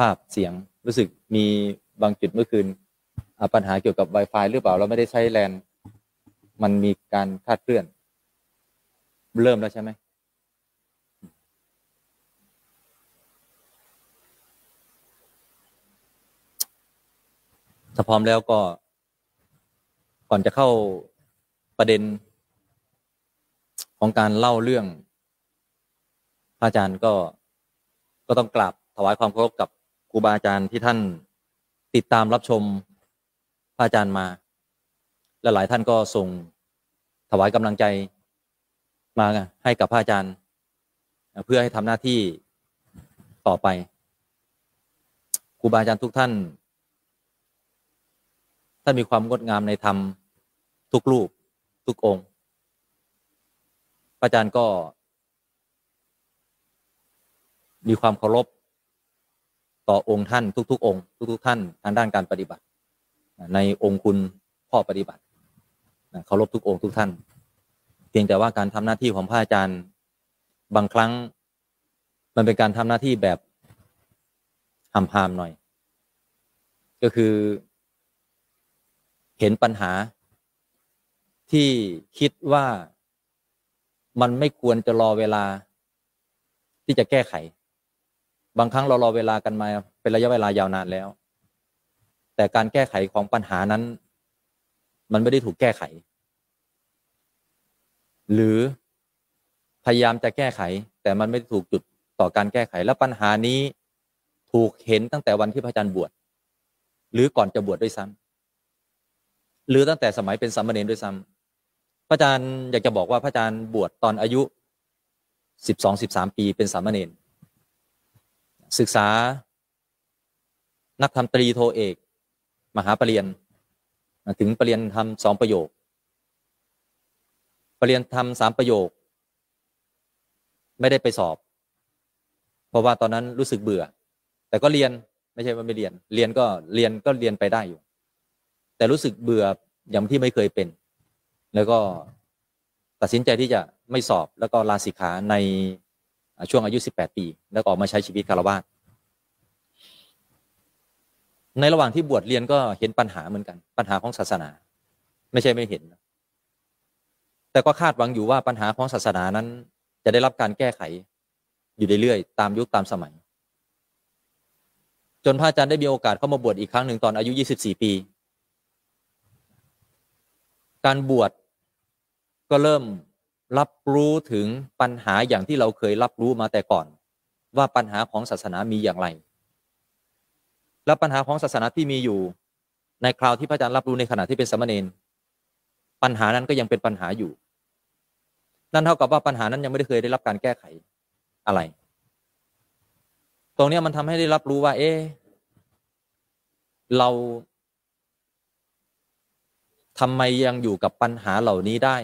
ภาพเสียงรู้สึกมีบางจุดเมื่อคืนปัญหาเกี่ยวกับ Wi-Fi หรือเปล่าเราไม่ได้ใช้แลนมันมีการคาดเคลื่อน เริ่มแล้วใช่ไหมถ้าพร้อมแล้วก็ ก่อนจะเข้าประเด็น ของการเล่าเรื่อง พระอาจารย์ก็ก็ต้องกราบถวายความเคารพกับ ครูบาอาจารย์ที่ท่านติดตามรับชมพระอาจารย์มา และหลายท่านก็ส่งถวายกำลังใจมาให้กับพระอาจารย์ เพื่อให้ทำหน้าที่ต่อไปครูบาอาจารย์ทุกท่าน ท่านมีความงดงามในธรรมทุกรูปทุกองค์พระอาจารย์ก็ มีความเคารพ ต่อองค์ท่านทุก ๆ องค์ทุก ๆ ท่านทางด้านการปฏิบัติ ในองค์คุณพ่อปฏิบัติเคารพทุกองค์ทุกท่าน เพียงแต่ว่าการทำหน้าที่ของพระอาจารย์บางครั้ง มันเป็นการทำหน้าที่แบบหำหามหน่อย ก็คือ เห็นปัญหาที่คิดว่ามันไม่ควรจะรอเวลาที่จะแก้ไข บางครั้งเรารอเวลากันมาเป็นระยะเวลายาวนานแล้ว แต่การแก้ไขของปัญหานั้น มันไม่ได้ถูกแก้ไข หรือพยายามจะแก้ไข แต่มันไม่ถูกจุดต่อการแก้ไข และปัญหานี้ถูกเห็นตั้งแต่วันที่พระอาจารย์บวชหรือก่อนจะบวชด้วยซ้ำหรือตั้งแต่สมัยเป็นสามเณรด้วยซ้ำพระอาจารย์อยากจะบอกว่าพระอาจารย์บวชตอนอายุสิบสองสิบสามปีเป็นสามเณร ศึกษา นักธรรมตรีโทเอก มหาปรริญญาถึงปรริญญาทำสองประโยค ปรริญญาทำสามประโยค ไม่ได้ไปสอบ เพราะว่าตอนนั้นรู้สึกเบื่อ แต่ก็เรียนไม่ใช่ว่าไม่เรียน เรียนก็เรียนก็เรียนไปได้อยู่ แต่รู้สึกเบื่ออย่างที่ไม่เคยเป็น แล้วก็ตัดสินใจที่จะไม่สอบแล้วก็ลาสิกขาในช่วงอายุ 18 ปี แล้วก็ออกมาใช้ชีวิตคารวะ ในระหว่างที่บวชเรียนก็เห็นปัญหาเหมือนกัน ปัญหาของศาสนา ไม่ใช่ไม่เห็น แต่ก็คาดหวังอยู่ว่าปัญหาของศาสนานั้น จะได้รับการแก้ไข อยู่เรื่อยๆตามยุคตามสมัย จนพระอาจารย์ได้มีโอกาสเข้ามาบวชอีกครั้งหนึ่งตอนอายุ 24 ปี การบวชก็เริ่มรับรู้ถึงปัญหาอย่างที่เราเคยรับรู้มาแต่ก่อน ว่าปัญหาของศาสนามีอย่างไร และปัญหาของศาสนาที่มีอยู่ ในคราวที่พระอาจารย์รับรู้ในขณะที่เป็นสมณเณรปัญหานั้นก็ยังเป็นปัญหาอยู่ นั่นเท่ากับว่าปัญหานั้นยังไม่ได้เคยได้รับการแก้ไขอะไร ตรงนี้มันทำให้ได้รับรู้ว่า เอ๊เราทำไมยังอยู่กับปัญหาเหล่านี้ได้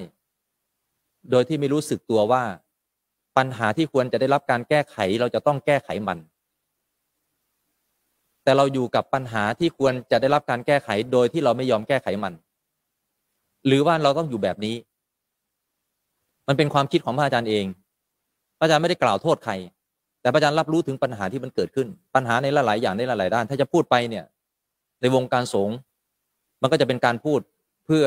โดยที่ไม่รู้สึกตัวว่า ปัญหาที่ควรจะได้รับการแก้ไขเราจะต้องแก้ไขมัน แต่เราอยู่กับปัญหาที่ควรจะได้รับการแก้ไขโดยที่เราไม่ยอมแก้ไขมัน หรือว่าเราต้องอยู่แบบนี้ มันเป็นความคิดของพระอาจารย์เองพระอาจารย์ไม่ได้กล่าวโทษใคร แต่พระอาจารย์รับรู้ถึงปัญหาที่มันเกิดขึ้น ปัญหาในหลายๆอย่างในหลายๆด้าน ถ้าจะพูดไปเนี่ย ในวงการสงฆ์มันก็จะเป็นการพูดเพื่อ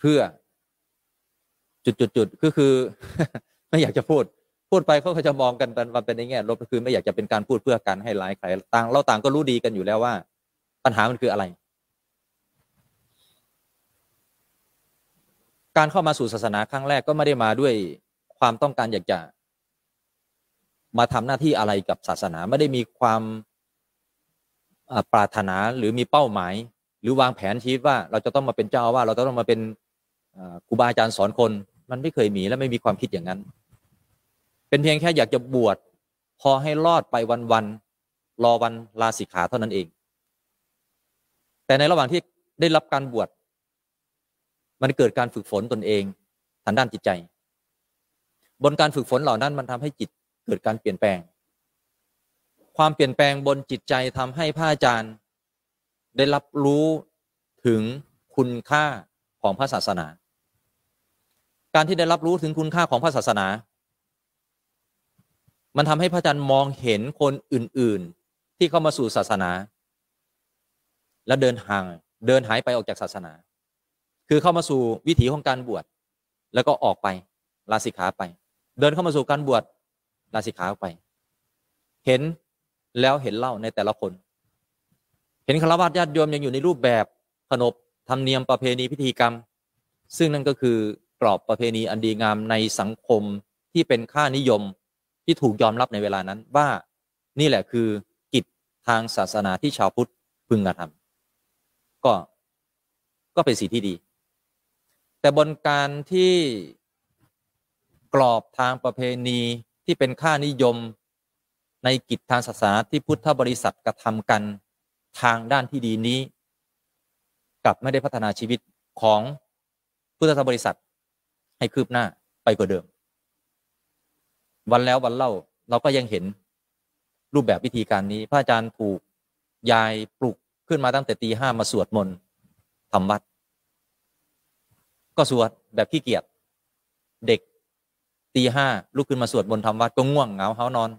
เพื่อ จุดจุดจุดก็คือ ไม่อยากจะพูด พูดไปเขาจะมองกันมันเป็นในแง่ลบก็คือไม่อยากจะเป็นการพูดเพื่อการให้ร้ายใครต่างเราต่างก็รู้ดีกันอยู่แล้วว่า ปัญหามันคืออะไร การเข้ามาสู่ศาสนาครั้งแรกก็ไม่ได้มาด้วยความต้องการอยากจะ มาทำหน้าที่อะไรกับศาสนาไม่ได้มีความปรารถนาหรือมีเป้าหมาย หรือวางแผนชีวิตว่า เราจะต้องมาเป็นเจ้าว่า เราจะต้องมาเป็นครูบาอาจารย์สอนคน มันไม่เคยมีและไม่มีความคิดอย่างนั้น เป็นเพียงแค่อยากจะบวชพอให้รอดไปวันๆรอวันลาสิกขาเท่านั้นเอง แต่ในระหว่างที่ได้รับการบวชมันเกิดการฝึกฝนตนเองทางด้านจิตใจ บนการฝึกฝนเหล่านั้นมันทำให้จิตเกิดการเปลี่ยนแปลง ความเปลี่ยนแปลงบนจิตใจทำให้พระอาจารย์ได้รับรู้ถึงคุณค่าของพระศาสนา การที่ได้รับรู้ถึงคุณค่าของพระศาสนา มันทำให้พระอาจารย์มองเห็นคนอื่น ๆ ที่เข้ามาสู่ศาสนา แล้วเดินห่างเดินหายไปออกจากศาสนา คือเข้ามาสู่วิถีของการบวชแล้วก็ออกไปลาสิกขาไป เดินเข้ามาสู่การบวชลาสิกขาไป เห็นแล้วเห็นเล่าในแต่ละคน เห็นคารวะญาติโยมยังอยู่ในรูปแบบขนบธรรมเนียมประเพณีพิธีกรรม ซึ่งนั่นก็คือกรอบประเพณีอันดีงามในสังคมที่เป็นค่านิยม ที่ถูกยอมรับในเวลานั้นว่านี่แหละคือกิจทางศาสนาที่ชาวพุทธพึงกระทำก็ก็เป็นสิ่งที่ดี แต่บนการที่กรอบทางประเพณีที่เป็นค่านิยมในกิจทางศาสนาที่พุทธบริษัทกระทำกันทางด้านที่ดีนี้ กลับไม่ได้พัฒนาชีวิตของพุทธบริษัทให้คืบหน้าไปกว่าเดิม วันแล้ววันเล่าเราก็ยังเห็นรูปแบบวิธีการนี้ พระอาจารย์ถูกยายปลุกขึ้นมาตั้งแต่ตีห้ามาสวดมนต์ทำวัด ก็สวดแบบขี้เกียจเด็กตีห้าลุกขึ้นมาสวดมนต์ทำวัดก็ง่วงเหงาเฮานอน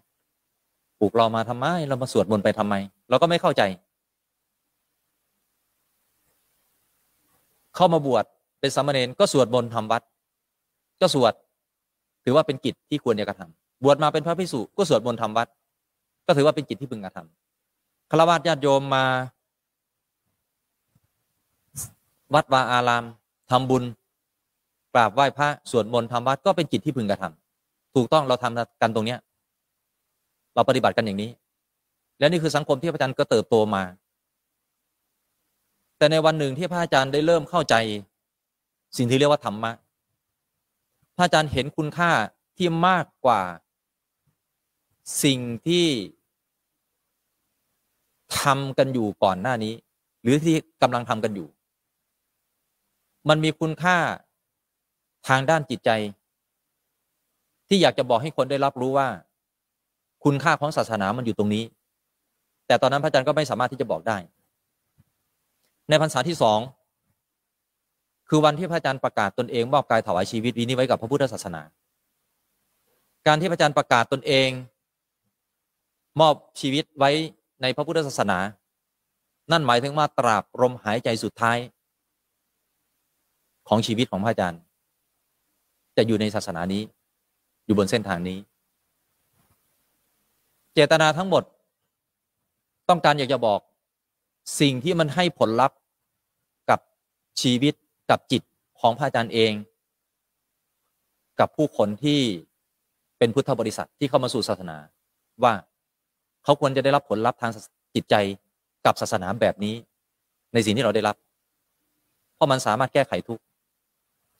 ปลุกเรามาทำไม เรามาสวดมนต์ไปทำไม เราก็ไม่เข้าใจ เข้ามาบวชเป็นสามเณรก็สวดมนต์ทำวัด ก็สวด ถือว่าเป็นกิจที่ควรจะกระทำ บวชมาเป็นพระภิกษุก็สวดมนต์ทำวัด ก็ถือว่าเป็นกิจที่พึงกระทำฆราวาสญาติโยมมา วัดวาอารามทำบุญกราบไหว้พระสวดมนต์ทำวัดก็เป็นกิจที่พึงกระทำถูกต้องเราทำกันตรงเนี้ย เราปฏิบัติกันอย่างนี้ และนี่คือสังคมที่พระอาจารย์ก็เติบโตมา แต่ในวันหนึ่งที่พระอาจารย์ได้เริ่มเข้าใจ สิ่งที่เรียกว่าธรรมะพระอาจารย์เห็นคุณค่าที่มากกว่า สิ่งที่ทำกันอยู่ก่อนหน้านี้ หรือที่กำลังทำกันอยู่ มันมีคุณค่าทางด้านจิตใจ ที่อยากจะบอกให้คนได้รับรู้ว่า คุณค่าของศาสนามันอยู่ตรงนี้ แต่ตอนนั้นพระอาจารย์ก็ไม่สามารถที่จะบอกได้ ในพรรษาที่สองคือวันที่พระอาจารย์ประกาศตนเองมอบกายถวายชีวิตวินี้ไว้กับพระพุทธศาสนา การที่พระอาจารย์ประกาศตนเอง มอบชีวิตไว้ในพระพุทธศาสนา นั่นหมายถึงว่าตราบลมหายใจสุดท้าย ของชีวิตของพระอาจารย์ จะอยู่ในศาสนานี้ อยู่บนเส้นทางนี้ เจตนาทั้งหมด ต้องการอยากจะบอก สิ่งที่มันให้ผลลัพธ์กับชีวิตกับจิตของพระอาจารย์เอง กับผู้คนที่เป็นพุทธบริษัทที่เข้ามาสู่ศาสนาว่า เขาควรจะได้รับผลลัพธ์ทางจิตใจกับศาสนาแบบนี้ ในสิ่งที่เราได้รับ เพราะมันสามารถแก้ไขทุก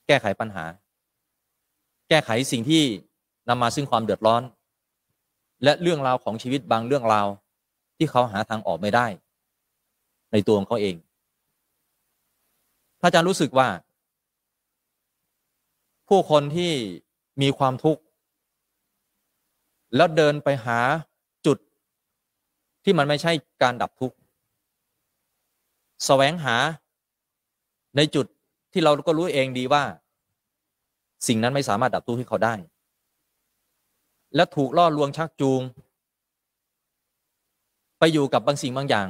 แก้ไขปัญหา แก้ไขสิ่งที่นำมาซึ่งความเดือดร้อน และเรื่องราวของชีวิตบางเรื่องราวที่เขาหาทางออกไม่ได้ ในตัวของเขาเองพระอาจารย์รู้สึกว่า ผู้คนที่มีความทุกข์ แล้วเดินไปหา ที่มันไม่ใช่การดับทุกข์แสวงหาในจุดที่เราก็รู้เองดีว่า สิ่งนั้นไม่สามารถดับทุกข์ให้เขาได้ และถูกล่อลวงชักจูง ไปอยู่กับบางสิ่งบางอย่าง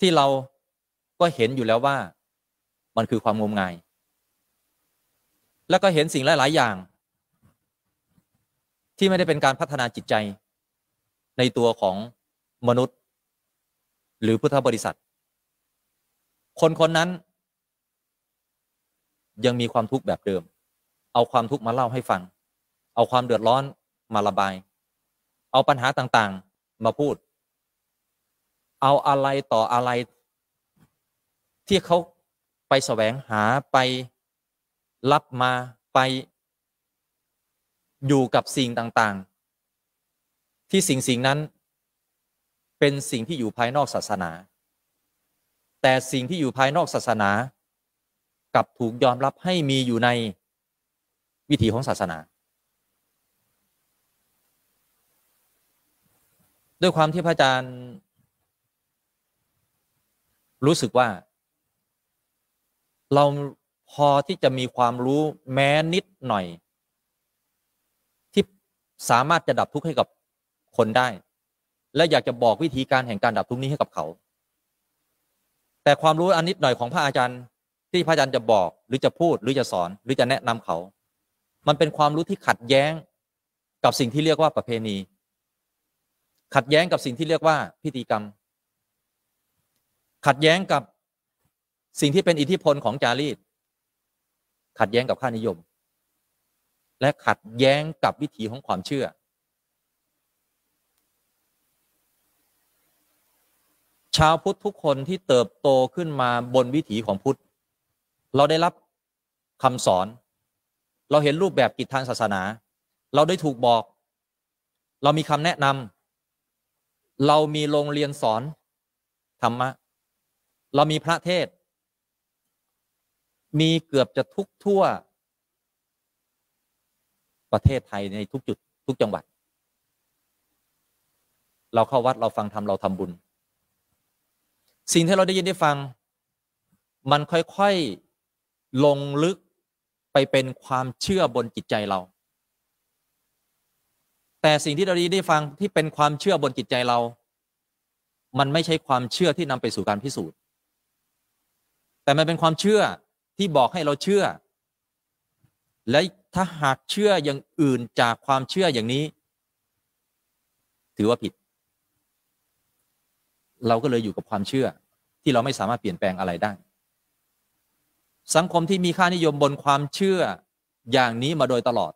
ที่เราก็เห็นอยู่แล้วว่ามันคือความงมงาย แล้วก็เห็นสิ่งหลาย ๆ อย่าง ที่ไม่ได้เป็นการพัฒนาจิตใจ ในตัวของมนุษย์ หรือพุทธบริษัท คนคนนั้น ยังมีความทุกข์แบบเดิม เอาความทุกข์มาเล่าให้ฟัง เอาความเดือดร้อนมาระบาย เอาปัญหาต่างๆมาพูด เอาอะไรต่ออะไร ที่เขาไปแสวงหาไปรับมาไปอยู่กับสิ่งต่างๆ ที่สิ่งสิ่งนั้น เป็นสิ่งที่อยู่ภายนอกศาสนา แต่สิ่งที่อยู่ภายนอกศาสนากับถูกยอมรับให้มีอยู่ในวิถีของศาสนา ด้วยความที่พระอาจารย์ รู้สึกว่า เราพอที่จะมีความรู้แม้นิดหน่อย ที่สามารถจะดับทุกข์ให้กับ คนได้ และอยากจะบอกวิธีการแห่งการดับทุกข์นี้ให้กับเขา แต่ความรู้อันนิดหน่อยของพระอาจารย์ที่พระอาจารย์จะบอกหรือจะพูดหรือจะสอนหรือจะแนะนำเขา มันเป็นความรู้ที่ขัดแย้งกับสิ่งที่เรียกว่าประเพณี ขัดแย้งกับสิ่งที่เรียกว่าพิธีกรรม ขัดแย้งกับสิ่งที่เป็นอิทธิพลของจารีต ขัดแย้งกับค่านิยม และขัดแย้งกับวิถีของความเชื่อ ชาวพุทธทุกคนที่เติบโตขึ้นมาบนวิถีของพุทธ เราได้รับคำสอน เราเห็นรูปแบบกิจทางศาสนา เราได้ถูกบอก เรามีคำแนะนำเรามีโรงเรียนสอนธรรมะ เรามีพระเทศ มีเกือบจะทุกทั่ว ประเทศไทยในทุกจุดทุกจังหวัด เราเข้าวัดเราฟังธรรมเราทำบุญ สิ่งที่เราได้ยินได้ฟัง มันค่อยๆลงลึกไปเป็นความเชื่อบนจิตใจเรา แต่สิ่งที่เราได้ยินได้ฟังที่เป็นความเชื่อบนจิตใจเรา มันไม่ใช่ความเชื่อที่นำไปสู่การพิสูจน์ แต่มันเป็นความเชื่อที่บอกให้เราเชื่อ และถ้าหากเชื่ออย่างอื่นจากความเชื่ออย่างนี้ ถือว่าผิด เราก็เลยอยู่กับความเชื่อที่เราไม่สามารถเปลี่ยนแปลงอะไรได้ สังคมที่มีค่านิยมบนความเชื่ออย่างนี้มาโดยตลอด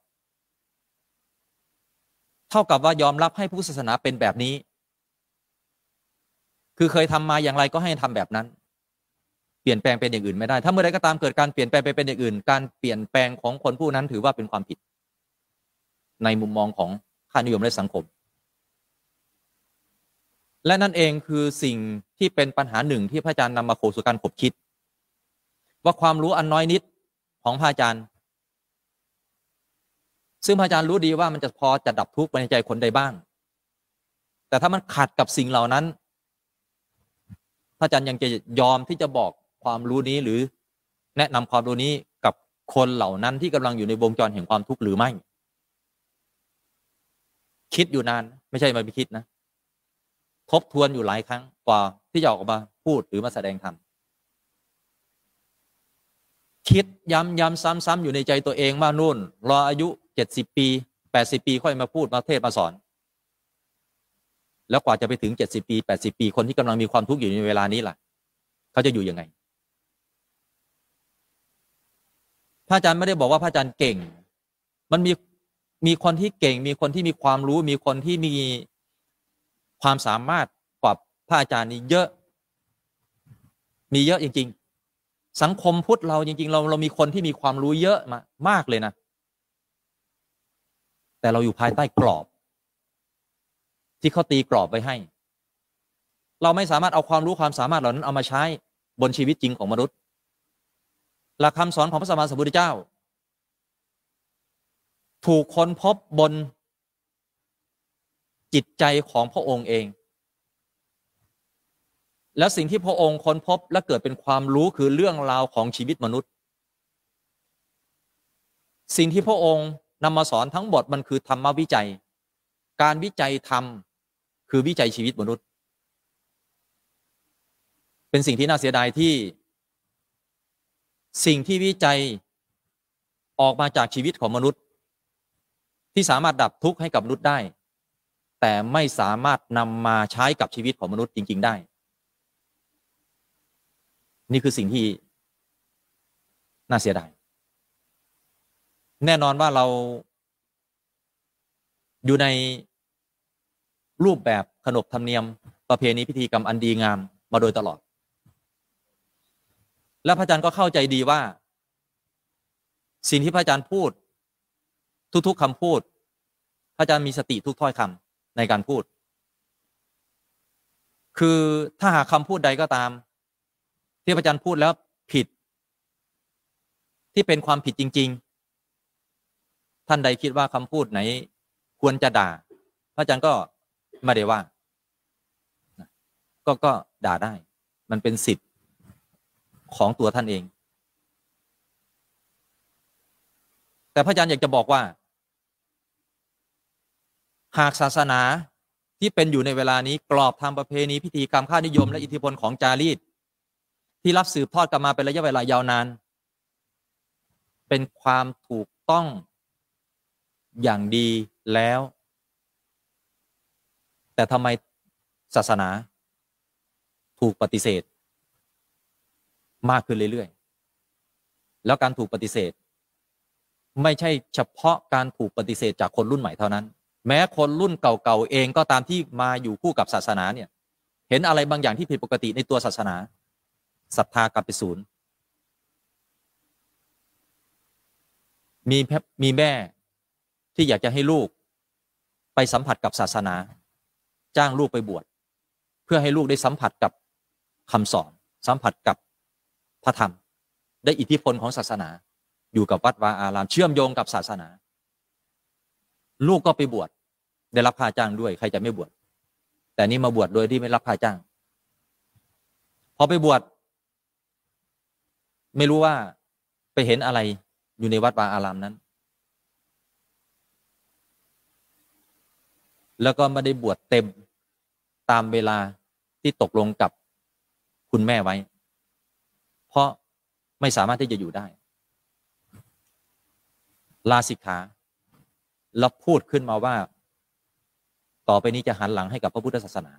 เท่ากับว่ายอมรับให้ผู้ศาสนาเป็นแบบนี้ คือเคยทำมาอย่างไรก็ให้ทำแบบนั้น เปลี่ยนแปลงเป็นอย่างอื่นไม่ได้ ถ้าเมื่อใดก็ตามเกิดการเปลี่ยนแปลงไปเป็นอย่างอื่น การเปลี่ยนแปลงของคนผู้นั้นถือว่าเป็นความผิด ในมุมมองของค่านิยมและสังคม และนั่นเองคือสิ่งที่เป็นปัญหาหนึ่งที่พระอาจารย์นำมาโคสู่การขบคิด ว่าความรู้อันน้อยนิดของพระอาจารย์ ซึ่งพระอาจารย์รู้ดีว่ามันจะพอจะดับทุกข์ในใจคนใดบ้าง แต่ถ้ามันขัดกับสิ่งเหล่านั้น พระอาจารย์ยังจะยอมที่จะบอกความรู้นี้หรือแนะนำความรู้นี้กับคนเหล่านั้นที่กำลังอยู่ในวงจรแห่งความทุกข์หรือไม่ คิดอยู่นาน ไม่ใช่มาไปคิดนะ ทบทวนอยู่หลายครั้งกว่าที่จะออกมาพูดหรือมาแสดงธรรมคิดย้ำย้ำซ้ำๆอยู่ในใจตัวเองว่านู่น รออายุเจ็ดสิบปีแปดสิบปีค่อยมาพูดมาเทศมาสอน แล้วกว่าจะไปถึงเจ็ดสิบปีแปดสิบปีคนที่กำลังมีความทุกข์อยู่ในเวลานี้ล่ะ เขาจะอยู่ยังไงพระอาจารย์ไม่ได้บอกว่าพระอาจารย์เก่ง มันมีมีคนที่เก่ง มีคนที่มีความรู้ มีคนที่มี ความสามารถกว่าพระอาจารย์นี่เยอะ มีเยอะจริง ๆ สังคมพุทธเราจริง ๆ เราเรามีคนที่มีความรู้เยอะมามากเลยนะ แต่เราอยู่ภายใต้กรอบ ที่เขาตีกรอบไว้ให้ เราไม่สามารถเอาความรู้ความสามารถเหล่านั้นเอามาใช้บนชีวิตจริงของมนุษย์ หลักคำสอนของพระสัมมาสัมพุทธเจ้า ถูกค้นพบบน จิตใจของพระองค์เอง แล้วสิ่งที่พระองค์ค้นพบและเกิดเป็นความรู้คือเรื่องราวของชีวิตมนุษย์ สิ่งที่พระองค์นำมาสอนทั้งหมดมันคือธรรมวิจัย การวิจัยธรรมคือวิจัยชีวิตมนุษย์ เป็นสิ่งที่น่าเสียดายที่ สิ่งที่วิจัยออกมาจากชีวิตของมนุษย์ ที่สามารถดับทุกข์ให้กับมนุษย์ได้ แต่ไม่สามารถนำมาใช้กับชีวิตของมนุษย์จริง ๆ ได้ นี่คือสิ่งที่น่าเสียดาย แน่นอนว่าเราอยู่ในรูปแบบขนบธรรมเนียม ประเพณีพิธีกรรมอันดีงามมาโดยตลอด และพระอาจารย์ก็เข้าใจดีว่า สิ่งที่พระอาจารย์พูด ทุก ๆคำพูด พระอาจารย์มีสติทุกถ้อยคำ ในการพูด คือถ้าหากคำพูดใดก็ตาม ที่พระอาจารย์พูดแล้วผิด ที่เป็นความผิดจริง ๆ ท่านใดคิดว่าคำพูดไหน ควรจะด่า พระอาจารย์ก็ไม่ได้ว่า ก็ก็ด่าได้ มันเป็นสิทธิ์ของตัวท่านเอง แต่พระอาจารย์อยากจะบอกว่า หากศาสนาที่เป็นอยู่ในเวลานี้กรอบทางประเพณีพิธีกรรมค่านิยม และอิทธิพลของจารีต ที่รับสืบทอดกันมาเป็นระยะเวลายาวนาน เป็นความถูกต้องอย่างดีแล้ว แต่ทำไมศาสนา ถูกปฏิเสธ มากขึ้นเรื่อยๆ แล้วการถูกปฏิเสธ ไม่ใช่เฉพาะการถูกปฏิเสธจากคนรุ่นใหม่เท่านั้น แม้คนรุ่นเก่าๆเองก็ตามที่มาอยู่คู่กับศาสนาเนี่ย เห็นอะไรบางอย่างที่ผิดปกติในตัวศาสนาศรัทธากลับไปศูนย์มีมีแม่ที่อยากจะให้ลูกไปสัมผัสกับศาสนา จ้างลูกไปบวชเพื่อให้ลูกได้สัมผัสกับคำสอน สัมผัสกับพระธรรม ได้อิทธิพลของศาสนา อยู่กับวัดวาอาราม เชื่อมโยงกับศาสนา ลูกก็ไปบวชได้รับค่าจ้างด้วยใครจะไม่บวชแต่นี่มาบวชโดยที่ไม่รับค่าจ้าง พอไปบวชไม่รู้ว่าไปเห็นอะไรอยู่ในวัดวาอารามนั้น แล้วก็ไม่ได้บวชเต็มตามเวลาที่ตกลงกับคุณแม่ไว้ เพราะไม่สามารถที่จะอยู่ได้ ลาสิกขา แล้วพูดขึ้นมาว่า ต่อไปนี้จะหันหลังให้กับพระพุทธศาสนา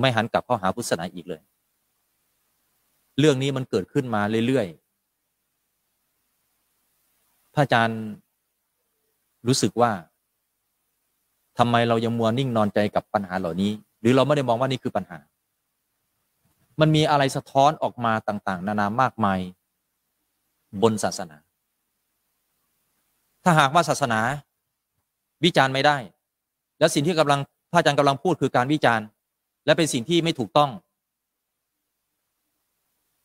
ไม่หันกลับเข้าหาพุทธศาสนาอีกเลย เรื่องนี้มันเกิดขึ้นมาเรื่อยๆพระอาจารย์รู้สึกว่าทำไมเรายังมัวนิ่งนอนใจกับปัญหาเหล่านี้ หรือเราไม่ได้มองว่านี่คือปัญหา มันมีอะไรสะท้อนออกมาต่าง ๆ นานามากมายบนศาสนา ถ้าหากว่าศาสนาวิจารณ์ไม่ได้ แล้วสิ่งที่กำลังพระอาจารย์กำลังพูดคือการวิจารณ์ และเป็นสิ่งที่ไม่ถูกต้อง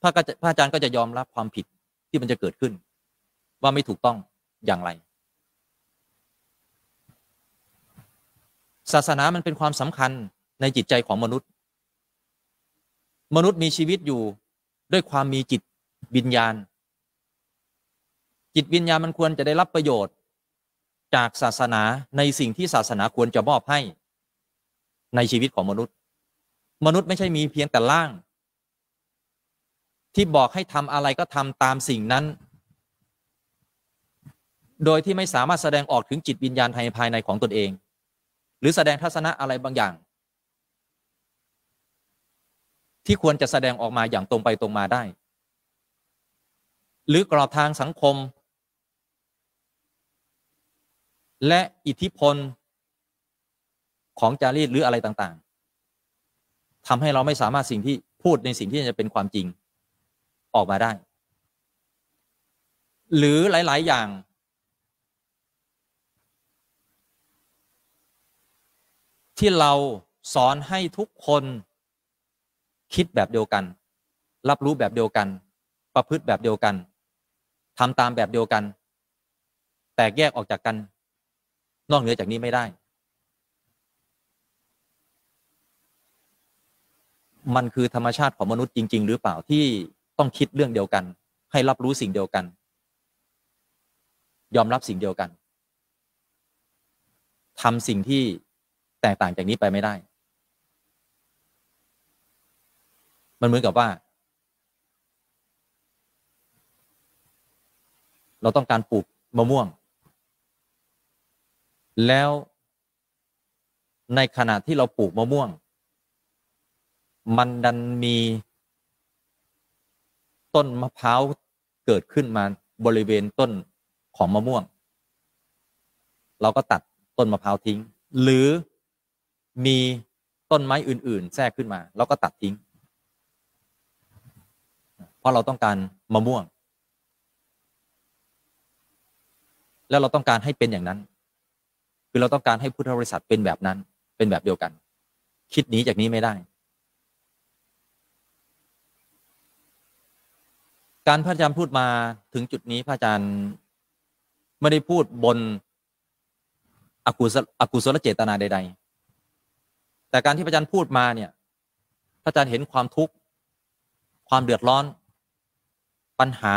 พระพระอาจารย์ก็จะยอมรับความผิดที่มันจะเกิดขึ้น ว่าไม่ถูกต้องอย่างไร ศาสนามันเป็นความสำคัญในจิตใจของมนุษย์ มนุษย์มีชีวิตอยู่ด้วยความมีจิตวิญญาณ จิตวิญญาณมันควรจะได้รับประโยชน์ จากศาสนาในสิ่งที่ศาสนาควรจะมอบให้ ในชีวิตของมนุษย์ มนุษย์ไม่ใช่มีเพียงแต่ล่าง ที่บอกให้ทำอะไรก็ทำตามสิ่งนั้น โดยที่ไม่สามารถแสดงออกถึงจิตวิญญาณภายในของตนเอง หรือแสดงทัศนะอะไรบางอย่าง ที่ควรจะแสดงออกมาอย่างตรงไปตรงมาได้หรือกรอบทางสังคม และอิทธิพลของจารีตหรืออะไรต่างๆทำให้เราไม่สามารถสิ่งที่พูดในสิ่งที่จะเป็นความจริงออกมาได้ หรือหลาย ๆ อย่าง ที่เราสอนให้ทุกคนคิดแบบเดียวกัน รับรู้แบบเดียวกัน ประพฤติแบบเดียวกันทำตามแบบเดียวกัน แตกแยกออกจากกัน นอกเหนือจากนี้ไม่ได้ มันคือธรรมชาติของมนุษย์จริง ๆ หรือเปล่าที่ต้องคิดเรื่องเดียวกัน ให้รับรู้สิ่งเดียวกัน ยอมรับสิ่งเดียวกันทำสิ่งที่แตกต่างจากนี้ไปไม่ได้ มันเหมือนกับว่า เราต้องการปลูกมะม่วง แล้วในขณะที่เราปลูกมะม่วง มันดันมีต้นมะพร้าวเกิดขึ้นมาบริเวณต้นของมะม่วง เราก็ตัดต้นมะพร้าวทิ้ง หรือมีต้นไม้อื่น ๆ แทรกขึ้นมา เราก็ตัดทิ้ง เพราะเราต้องการมะม่วง แล้วเราต้องการให้เป็นอย่างนั้น คือเราต้องการให้พุทธบริษัทเป็นแบบนั้น เป็นแบบเดียวกัน คิดหนีจากนี้ไม่ได้ การพระอาจารย์พูดมาถึงจุดนี้พระอาจารย์ไม่ได้พูดบนอกุศลอกุศลเจตนาใด ๆ แต่การที่พระอาจารย์พูดมาเนี่ย พระอาจารย์เห็นความทุกข์ความเดือดร้อน ปัญหา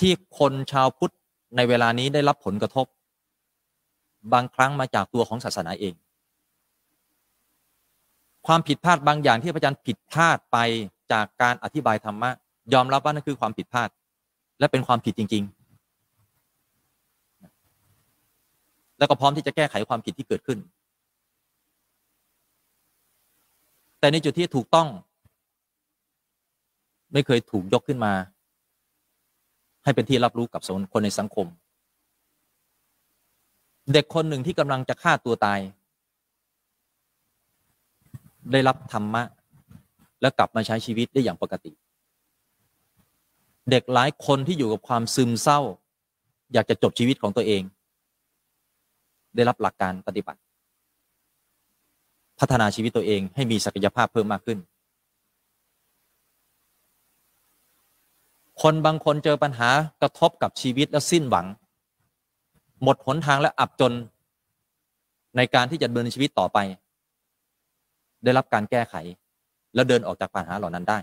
ที่คนชาวพุทธในเวลานี้ได้รับผลกระทบ บางครั้งมาจากตัวของศาสนาเอง ความผิดพลาดบางอย่างที่พระอาจารย์ผิดพลาดไปจากการอธิบายธรรมะยอมรับว่านั่นคือความผิดพลาด และเป็นความผิดจริง ๆ แล้วก็พร้อมที่จะแก้ไขความผิดที่เกิดขึ้น แต่ในจุดที่ถูกต้อง ไม่เคยถูกยกขึ้นมา ให้เป็นที่รับรู้กับคนในสังคม เด็กคนหนึ่งที่กำลังจะฆ่าตัวตาย ได้รับธรรมะ แล้วกลับมาใช้ชีวิตได้อย่างปกติ เด็กหลายคนที่อยู่กับความซึมเศร้า อยากจะจบชีวิตของตัวเอง ได้รับหลักการปฏิบัติ พัฒนาชีวิตตัวเองให้มีศักยภาพเพิ่มมากขึ้น คนบางคนเจอปัญหากระทบกับชีวิตแล้วสิ้นหวัง หมดหนทางและอับจนในการที่จะเดินชีวิตต่อไป ได้รับการแก้ไข แล้วเดินออกจากปัญหาเหล่านั้นได้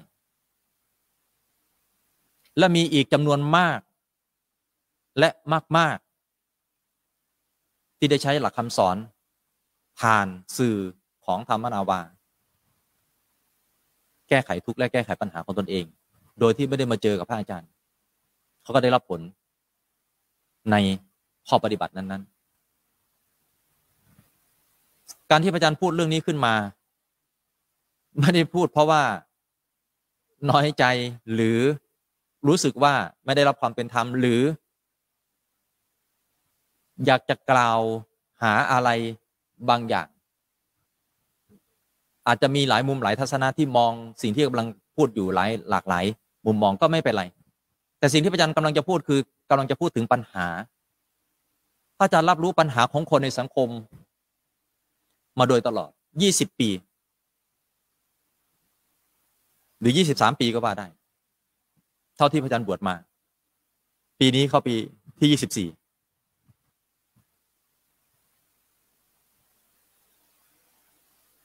และมีอีกจำนวนมาก และมาก ๆ ที่ได้ใช้หลักคำสอน ผ่านสื่อของธรรมนาวา แก้ไขทุกข์และแก้ไขปัญหาของตนเอง โดยที่ไม่ได้มาเจอกับพระอาจารย์ เขาก็ได้รับผลใน ข้อปฏิบัตินั้น ๆ การที่พระอาจารย์พูดเรื่องนี้ขึ้นมา ไม่ได้พูดเพราะว่าน้อยใจหรือรู้สึกว่าไม่ได้รับความเป็นธรรมหรือ อยากจะกล่าวหาอะไรบางอย่าง อาจจะมีหลายมุมหลายทัศนะที่มองสิ่งที่กำลังพูดอยู่หลายหลากหลาย มุมมองก็ไม่เป็นไร แต่สิ่งที่พระอาจารย์กำลังจะพูดคือกำลังจะพูดถึงปัญหา พระอาจารย์รับรู้ปัญหาของคนในสังคม มาโดยตลอด 20 ปี หรือ 23 ปีก็ว่าได้ เท่าที่พระอาจารย์บวชมา ปีนี้เข้าปีที่ 24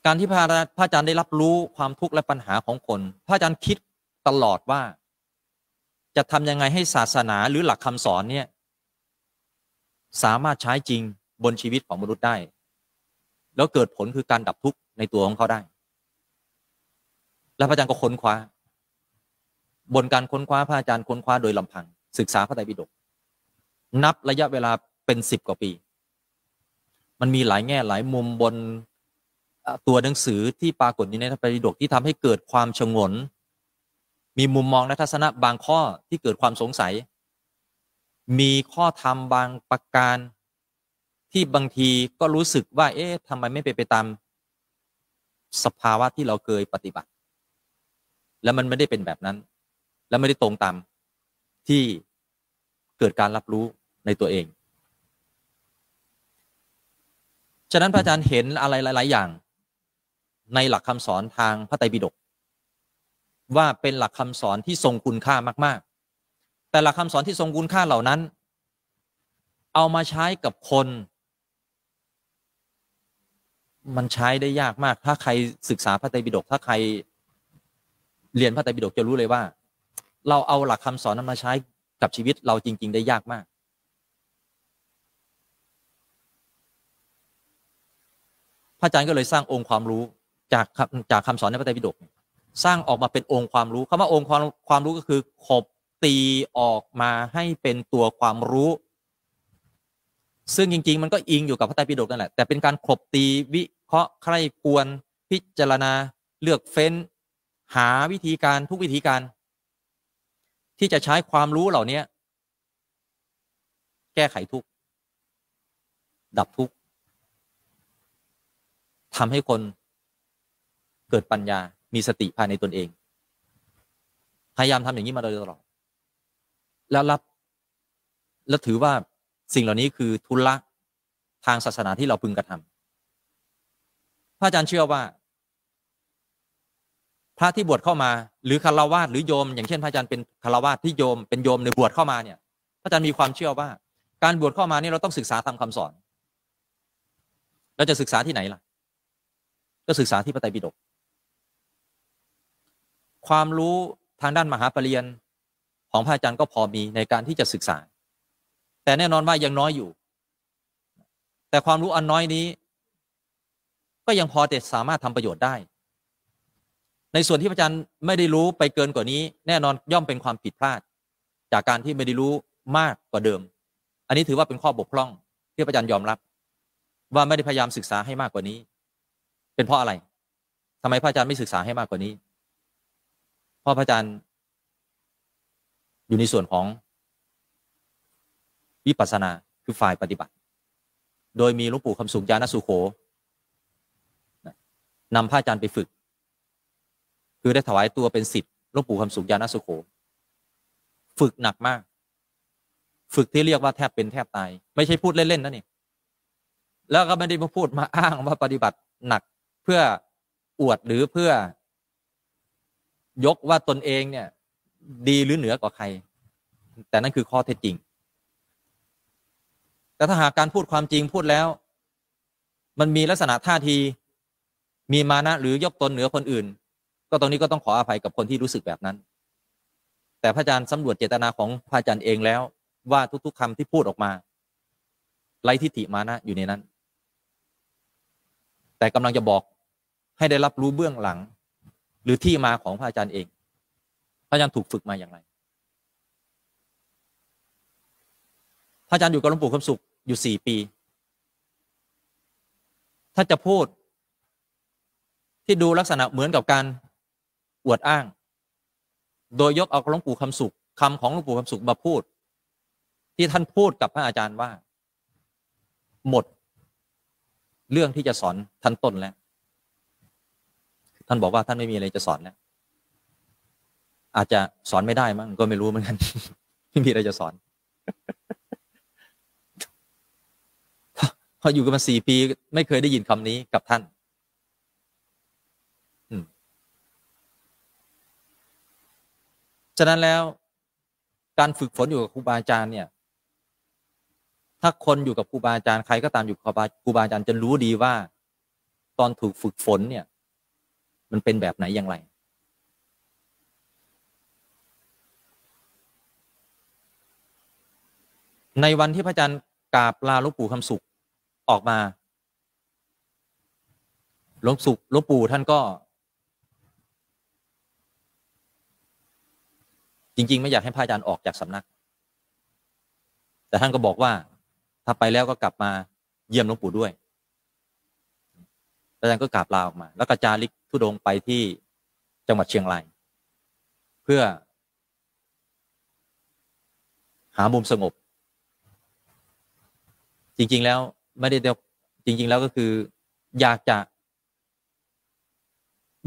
การที่พระอาจารย์ได้รับรู้ความทุกข์และปัญหาของคน พระอาจารย์คิดตลอดว่า จะทำยังไงให้ศาสนาหรือหลักคำสอนเนี่ย สามารถใช้จริงบนชีวิตของมนุษย์ได้ แล้วเกิดผลคือการดับทุกข์ในตัวของเขาได้ และพระอาจารย์ก็ค้นคว้า บนการค้นคว้าพระอาจารย์ค้นคว้าโดยลำพัง ศึกษาพระไตรปิฎกนับระยะเวลาเป็นสิบกว่าปี มันมีหลายแง่หลายมุมบนตัวหนังสือที่ปรากฏในพระไตรปิฎกที่ทำให้เกิดความชงน มีมุมมองและทัศนะบางข้อที่เกิดความสงสัย มีข้อธรรมบางประการ ที่บางทีก็รู้สึกว่า เอ๊ะทำไมไม่ไปไปตาม สภาวะที่เราเคยปฏิบัติ แล้วมันไม่ได้เป็นแบบนั้น และไม่ได้ตรงตามที่เกิดการรับรู้ในตัวเอง ฉะนั้นพระอาจารย์เห็นอะไรหลาย ๆ อย่าง ในหลักคำสอนทางพระไตรปิฎกว่าเป็นหลักคำสอนที่ทรงคุณค่ามาก ๆ แต่ละคำสอนที่ทรงคุณค่าเหล่านั้น เอามาใช้กับคน มันใช้ได้ยากมาก ถ้าใครศึกษาพระไตรปิฎกถ้าใครเรียนพระไตรปิฎกจะรู้เลยว่า เราเอาหลักคำสอนนั้นมาใช้กับชีวิตเราจริง ๆ ได้ยากมาก พระอาจารย์ก็เลยสร้างองค์ความรู้จากจากคำสอนในพระไตรปิฎกสร้างออกมาเป็นองค์ความรู้คำว่าองค์ความความรู้ก็คือขบ ตีออกมาให้เป็นตัวความรู้ ซึ่งจริง ๆ มันก็อิงอยู่กับพระไตรปิฎกนั่นแหละ แต่เป็นการขบตีวิเคราะห์ใคร่ควรพิจารณาเลือกเฟ้น หาวิธีการทุกวิธีการ ที่จะใช้ความรู้เหล่านี้แก้ไขทุกดับทุกทำให้คนเกิดปัญญา มีสติภายในตนเอง พยายามทำอย่างนี้มาโดยตลอด แล้วรับ แล้วถือว่าสิ่งเหล่านี้คือทุนละทางศาสนาที่เราพึงกระทำพระอาจารย์เชื่อว่า พระที่บวชเข้ามา หรือคารวาสหรือโยม อย่างเช่นพระอาจารย์เป็นคารวาสที่โยมเป็นโยมในบวชเข้ามาเนี่ย พระอาจารย์มีความเชื่อว่า การบวชเข้ามานี่เราต้องศึกษาทำคำสอนเราจะศึกษาที่ไหนล่ะ ก็ศึกษาที่พระไตรปิฎกความรู้ทางด้านมหาปรริญญา ของพระอาจารย์ก็พอมีในการที่จะศึกษา แต่แน่นอนว่ายังน้อยอยู่ แต่ความรู้อันน้อยนี้ ก็ยังพอจะสามารถทำประโยชน์ได้ ในส่วนที่พระอาจารย์ไม่ได้รู้ไปเกินกว่านี้ แน่นอนย่อมเป็นความผิดพลาด จากการที่ไม่ได้รู้มากกว่าเดิม อันนี้ถือว่าเป็นข้อบกพร่องที่พระอาจารย์ยอมรับ ว่าไม่ได้พยายามศึกษาให้มากกว่านี้ เป็นเพราะอะไรทำไมพระอาจารย์ไม่ศึกษาให้มากกว่านี้ เพราะพระอาจารย์ อยู่ในส่วนของวิปัสสนาคือฝ่ายปฏิบัติ โดยมีหลวงปู่คำสุขยานสุโขนำพระอาจารย์ไปฝึก คือได้ถวายตัวเป็นสิทธิ์หลวงปู่คำสุขยานสุโขฝึกหนักมาก ฝึกที่เรียกว่าแทบเป็นแทบตาย ไม่ใช่พูดเล่นๆนะนี่ แล้วก็ไม่ได้มาพูดมาอ้างว่าปฏิบัติหนักเพื่ออวดหรือเพื่อยกว่าตนเองเนี่ย ดีหรือเหนือกว่าใคร แต่นั่นคือข้อเท็จจริง แต่ถ้าหากการพูดความจริงพูดแล้ว มันมีลักษณะท่าที มีมานะหรือยกตนเหนือคนอื่น ก็ตรงนี้ก็ต้องขออภัยกับคนที่รู้สึกแบบนั้น แต่พระอาจารย์สำรวจเจตนาของพระอาจารย์เองแล้ว ว่าทุก ๆคำที่พูดออกมาไร้ทิฏฐิมานะอยู่ในนั้น แต่กำลังจะบอกให้ได้รับรู้เบื้องหลัง หรือที่มาของพระอาจารย์เอง อาจารย์ถูกฝึกมาอย่างไรพระอาจารย์อยู่กับหลวงปู่คำสุขอยู่สี่ปี ถ้าจะพูด ที่ดูลักษณะเหมือนกับการอวดอ้าง โดยยกเอาหลวงปู่คำสุขคำของหลวงปู่คำสุขมาพูด ที่ท่านพูดกับพระอาจารย์ว่า หมด เรื่องที่จะสอนท่านต้นแล้ว ท่านบอกว่าท่านไม่มีอะไรจะสอนแล้ว อาจจะสอนไม่ได้มั้งก็ไม่รู้เหมือนกันไม่มีอะไรจะสอนพออยู่กันมาสี่ปี ไม่เคยได้ยินคำนี้กับท่านฉะนั้นแล้วการฝึกฝนอยู่กับครูบาอาจารย์เนี่ย ถ้าคนอยู่กับครูบาอาจารย์ใครก็ตามอยู่กับครูบาอาจารย์จะรู้ดีว่า ตอนถูกฝึกฝนเนี่ย มันเป็นแบบไหนอย่างไร ในวันที่พระอาจารย์กราบลาหลวงปู่คำสุขออกมาหลวงสุขหลวงปู่ท่านก็ จริง ๆ ไม่อยากให้พระอาจารย์ออกจากสำนัก แต่ท่านก็บอกว่า ถ้าไปแล้วก็กลับมาเยี่ยมหลวงปู่ด้วยอาจารย์ก็กราบลาออกมา แล้วก็จาริกทุดงไปที่จังหวัดเชียงราย เพื่อ หามุมสงบ จริง ๆ แล้วไม่ได้เดียวจริง ๆ แล้วก็คือ อยากจะ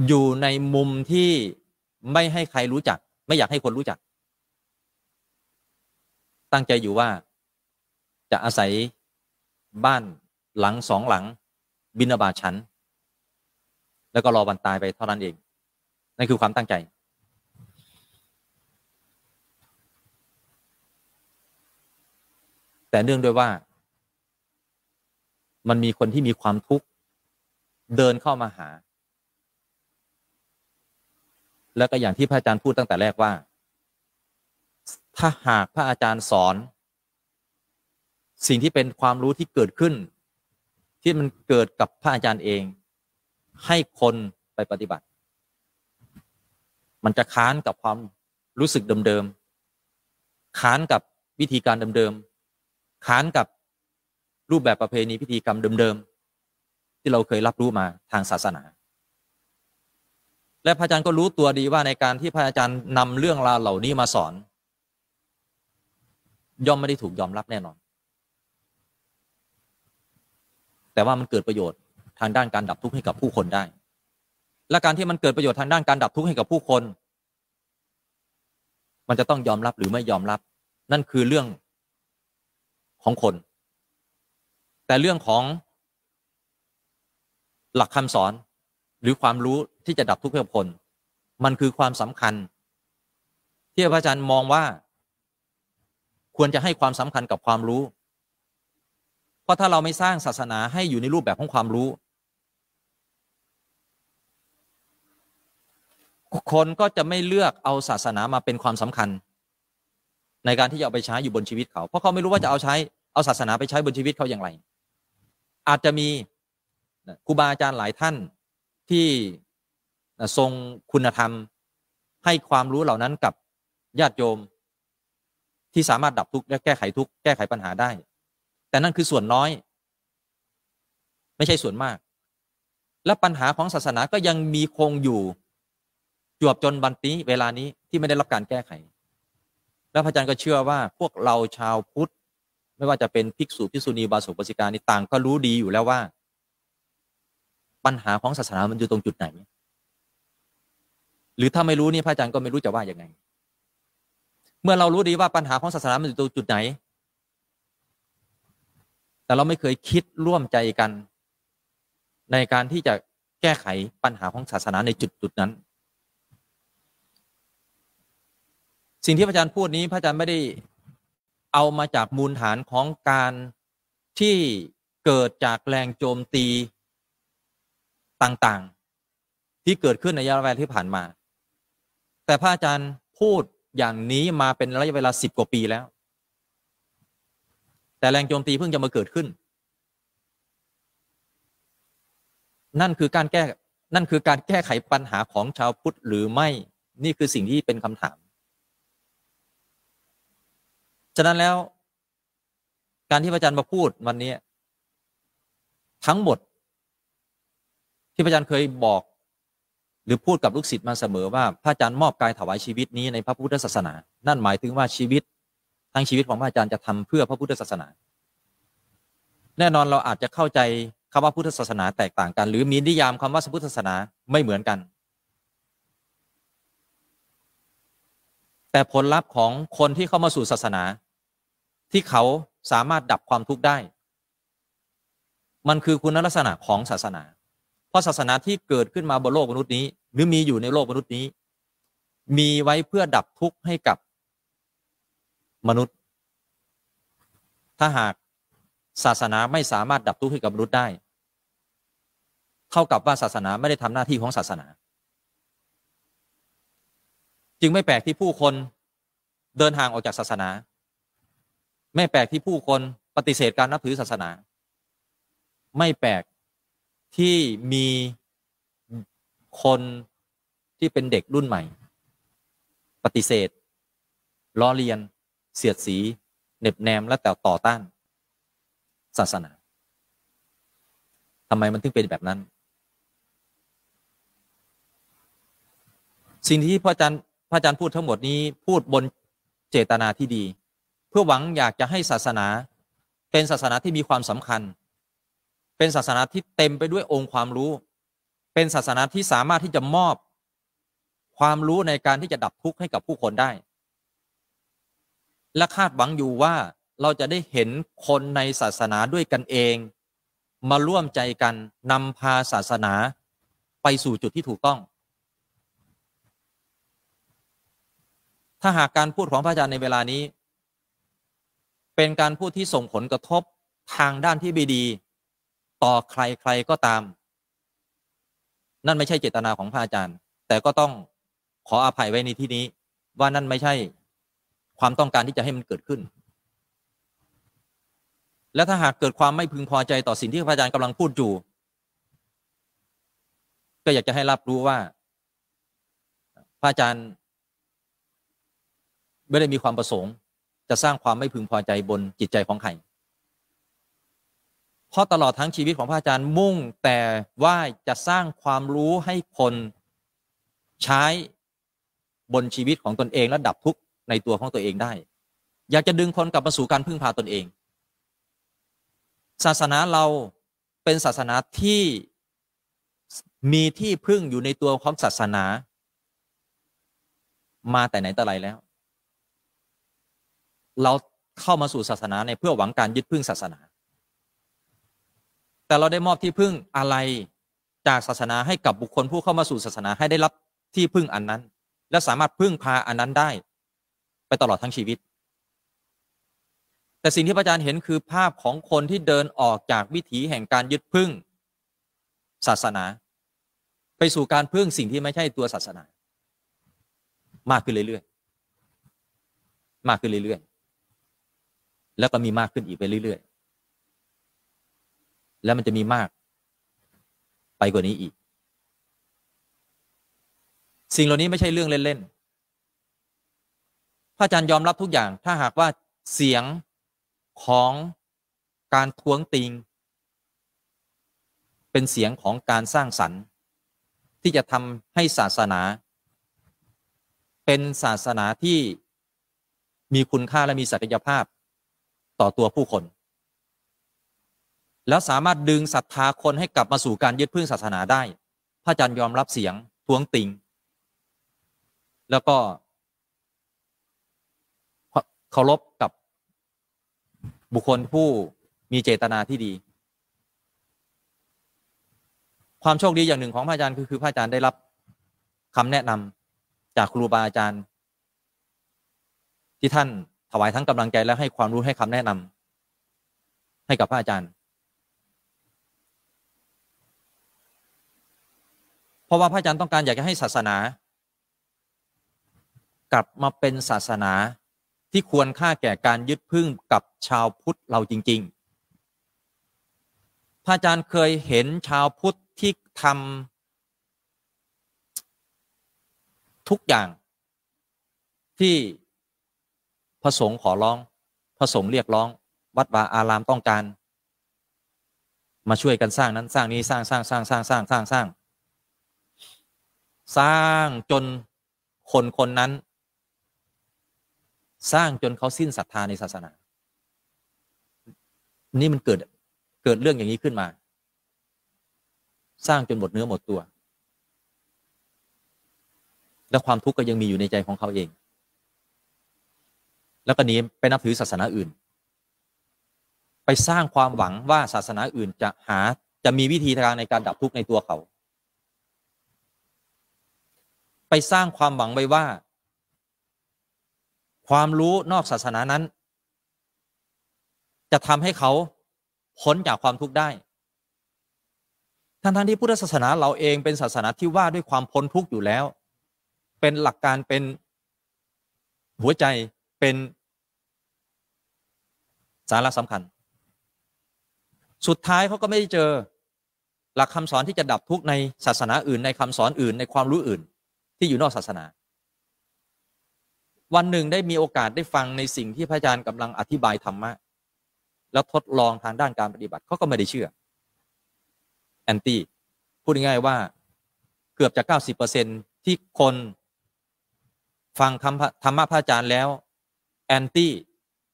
อยู่ในมุมที่ไม่ให้ใครรู้จัก ไม่อยากให้คนรู้จัก ตั้งใจอยู่ว่าจะอาศัยบ้านหลังสองหลัง บินาบาชันแล้วก็รอวันตายไปเท่านั้นเอง นั่นคือความตั้งใจ แต่เนื่องด้วยว่า มันมีคนที่มีความทุกข์เดินเข้ามาหา แล้วก็อย่างที่พระอาจารย์พูดตั้งแต่แรกว่า ถ้าหากพระอาจารย์สอน สิ่งที่เป็นความรู้ที่เกิดขึ้น ที่มันเกิดกับพระอาจารย์เอง ให้คนไปปฏิบัติ มันจะค้านกับความรู้สึกเดิมๆค้านกับวิธีการเดิมๆค้านกับ รูปแบบประเพณีพิธีกรรมเดิมๆที่เราเคยรับรู้มาทางศาสนา และพระอาจารย์ก็รู้ตัวดีว่าในการที่พระอาจารย์นำเรื่องราวเหล่านี้มาสอน ย่อมไม่ได้ถูกยอมรับแน่นอน แต่ว่ามันเกิดประโยชน์ทางด้านการดับทุกข์ให้กับผู้คนได้ และการที่มันเกิดประโยชน์ทางด้านการดับทุกข์ให้กับผู้คน มันจะต้องยอมรับหรือไม่ยอมรับ นั่นคือเรื่องของคน แต่เรื่องของหลักคำสอนหรือความรู้ที่จะดับทุกข์ให้คน มันคือความสำคัญ ที่พระอาจารย์มองว่า ควรจะให้ความสำคัญกับความรู้ เพราะถ้าเราไม่สร้างศาสนาให้อยู่ในรูปแบบของความรู้ คนก็จะไม่เลือกเอาศาสนามาเป็นความสำคัญ ในการที่จะเอาไปใช้อยู่บนชีวิตเขา เพราะเขาไม่รู้ว่าจะเอาใช้เอาศาสนาไปใช้บนชีวิตเขาอย่างไร อาจจะมีครูบาอาจารย์หลายท่านที่ทรงคุณธรรม ให้ความรู้เหล่านั้นกับญาติโยม ที่สามารถดับทุกข์และแก้ไขทุกข์แก้ไขปัญหาได้ แต่นั่นคือส่วนน้อย ไม่ใช่ส่วนมาก และปัญหาของศาสนาก็ยังมีคงอยู่จวบจนบันนี้เวลานี้ที่ไม่ได้รับการแก้ไข แล้วพระอาจารย์ก็เชื่อว่าพวกเราชาวพุทธ ไม่ว่าจะเป็นภิกษุภิกษุณีบาสุปสิกานี่ต่างก็รู้ดีอยู่แล้วว่า ปัญหาของศาสนามันอยู่ตรงจุดไหน หรือถ้าไม่รู้นี่พระอาจารย์ก็ไม่รู้จะว่ายังไง เมื่อเรารู้ดีว่าปัญหาของศาสนามันอยู่ตรงจุดไหน แต่เราไม่เคยคิดร่วมใจกัน ในการที่จะแก้ไขปัญหาของศาสนาในจุดจุดนั้น สิ่งที่พระอาจารย์พูดนี้พระอาจารย์ไม่ได้ เอามาจากมูลฐานของการที่เกิดจากแรงโจมตีต่างๆ ที่เกิดขึ้นในระยะเวลาที่ผ่านมา แต่พระอาจารย์พูดอย่างนี้มาเป็นระยะเวลาสิบกว่าปีแล้ว แต่แรงโจมตีเพิ่งจะมาเกิดขึ้น นั่นคือการแก้ นั่นคือการแก้ไขปัญหาของชาวพุทธหรือไม่ นี่คือสิ่งที่เป็นคำถาม ฉะนั้นแล้ว การที่พระอาจารย์มาพูดวันนี้ ทั้งหมด ที่พระอาจารย์เคยบอก หรือพูดกับลูกศิษย์มาเสมอว่าพระอาจารย์มอบกายถวายชีวิตนี้ในพระพุทธศาสนา นั่นหมายถึงว่าชีวิตทั้งชีวิตของพระอาจารย์จะทำเพื่อพระพุทธศาสนา แน่นอนเราอาจจะเข้าใจคำว่าพุทธศาสนาแตกต่างกัน หรือมีนิยามคำว่าพุทธศาสนาไม่เหมือนกัน แต่ผลลัพธ์ของคนที่เข้ามาสู่ศาสนา ที่เขาสามารถดับความทุกข์ได้ มันคือคุณลักษณะของศาสนา เพราะศาสนาที่เกิดขึ้นมาบนโลกมนุษย์นี้ หรือมีอยู่ในโลกมนุษย์นี้ มีไว้เพื่อดับทุกข์ให้กับมนุษย์ ถ้าหากศาสนาไม่สามารถดับทุกข์ให้กับมนุษย์ได้ เท่ากับว่าศาสนาไม่ได้ทำหน้าที่ของศาสนา จึงไม่แปลกที่ผู้คนเดินห่างออกจากศาสนา ไม่แปลกที่ผู้คนปฏิเสธการนับถือศาสนา ไม่แปลกที่มีคนที่เป็นเด็กรุ่นใหม่ ปฏิเสธล้อเลียน เสียดสีเน็บแนมและแต่ต่อต้าน ศาสนาทำไมมันถึงเป็นแบบนั้น สิ่งที่พระอาจารย์พระอาจารย์พูดทั้งหมดนี้พูดบนเจตนาที่ดี เพื่อหวังอยากจะให้ศาสนา เป็นศาสนาที่มีความสำคัญ เป็นศาสนาที่เต็มไปด้วยองค์ความรู้ เป็นศาสนาที่สามารถที่จะมอบ ความรู้ในการที่จะดับทุกข์ให้กับผู้คนได้ และคาดหวังอยู่ว่าเราจะได้เห็นคนในศาสนาด้วยกันเอง มาร่วมใจกันนำพาศาสนาไปสู่จุดที่ถูกต้อง ถ้าหากการพูดของพระอาจารย์ในเวลานี้ เป็นการพูดที่ส่งผลกระทบทางด้านที่ไม่ดี ต่อใครใครก็ตาม นั่นไม่ใช่เจตนาของพระอาจารย์ แต่ก็ต้องขออภัยไว้ในที่นี้ ว่านั่นไม่ใช่ความต้องการที่จะให้มันเกิดขึ้น และถ้าหากเกิดความไม่พึงพอใจต่อสิ่งที่พระอาจารย์กำลังพูดอยู่ ก็อยากจะให้รับรู้ว่าพระอาจารย์ไม่ได้มีความประสงค์ จะสร้างความไม่พึงพอใจบนจิตใจของใครเพราะตลอดทั้งชีวิตของพระอาจารย์มุ่งแต่ว่าจะสร้างความรู้ให้คนใช้บนชีวิตของตนเองและดับทุกข์ในตัวของตัวเองได้ อยากจะดึงคนกลับมาสู่การพึ่งพาตนเอง ศาสนาเราเป็นศาสนาที่มีที่พึ่งอยู่ในตัวของศาสนา มาแต่ไหนแต่ไรแล้ว เราเข้ามาสู่ศาสนาในเพื่อหวังการยึดพึ่งศาสนา แต่เราได้มอบที่พึ่งอะไรจากศาสนาให้กับบุคคลผู้เข้ามาสู่ศาสนาให้ได้รับที่พึ่งอันนั้น และสามารถพึ่งพาอันนั้นได้ ไปตลอดทั้งชีวิต แต่สิ่งที่พระอาจารย์เห็นคือภาพของคนที่เดินออกจากวิถีแห่งการยึดพึ่ง ศาสนา ไปสู่การพึ่งสิ่งที่ไม่ใช่ตัวศาสนา มากขึ้นเรื่อยๆ มากขึ้นเรื่อยๆ แล้วก็มีมากขึ้นอีกไปเรื่อยๆ แล้วมันจะมีมาก ไปกว่านี้อีก สิ่งเหล่านี้ไม่ใช่เรื่องเล่นๆ พระอาจารย์ยอมรับทุกอย่าง ถ้าหากว่าเสียงของการท้วงติง เป็นเสียงของการสร้างสรรค์ ที่จะทำให้ศาสนา เป็นศาสนาที่มีคุณค่าและมีศักยภาพ ต่อตัวผู้คน แล้วสามารถดึงศรัทธาคนให้กลับมาสู่การยึดพึ่งศาสนาได้ พระอาจารย์ยอมรับเสียงท้วงติง แล้วก็เคารพกับบุคคลผู้มีเจตนาที่ดี ความโชคดีอย่างหนึ่งของพระอาจารย์คือคือพระอาจารย์ได้รับคำแนะนำจากครูบาอาจารย์ ที่ท่าน ถวายทั้งกำลังใจและให้ความรู้ให้คำแนะนำให้กับพระอาจารย์ เพราะว่าพระอาจารย์ต้องการอยากจะให้ศาสนา กลับมาเป็นศาสนาที่ควรค่าแก่การยึดพึ่งกับชาวพุทธเราจริง ๆ พระอาจารย์เคยเห็นชาวพุทธที่ทำทุกอย่างที่ พระสงฆ์ขอร้อง พระสงฆ์เรียกร้อง วัดวาอารามต้องการ มาช่วยกันสร้างนั้นสร้างนี้สร้างสร้างสร้างสร้างสร้างสร้างสร้างสร้างจนคนคนนั้น สร้างจนเขาสิ้นศรัทธาในศาสนา นี่มันเกิดเกิดเรื่องอย่างนี้ขึ้นมา สร้างจนหมดเนื้อหมดตัว และความทุกข์ก็ยังมีอยู่ในใจของเขาเอง แล้วก็หนีไปนับถือศาสนาอื่น ไปสร้างความหวังว่าศาสนาอื่นจะหาจะมีวิธีทางในการดับทุกข์ในตัวเขา ไปสร้างความหวังไว้ว่า ความรู้นอกศาสนานั้น จะทำให้เขาพ้นจากความทุกข์ได้ทั้งทั้งที่พุทธศาสนาเราเองเป็นศาสนาที่ว่าด้วยความพ้นทุกข์อยู่แล้ว เป็นหลักการเป็นหัวใจเป็น สาระสำคัญ สุดท้ายเขาก็ไม่ได้เจอ หลักคำสอนที่จะดับทุกข์ในศาสนาอื่น ในคำสอนอื่น ในความรู้อื่น ที่อยู่นอกศาสนา วันหนึ่งได้มีโอกาสได้ฟังในสิ่งที่พระอาจารย์กำลังอธิบายธรรมะแล้วทดลองทางด้านการปฏิบัติเขาก็ไม่ได้เชื่อแอนตี้พูดง่ายๆว่าเกือบจะเก้าสิบเปอร์เซ็นที่คนฟังธรรมธรรมะพระอาจารย์แล้วแอนตี้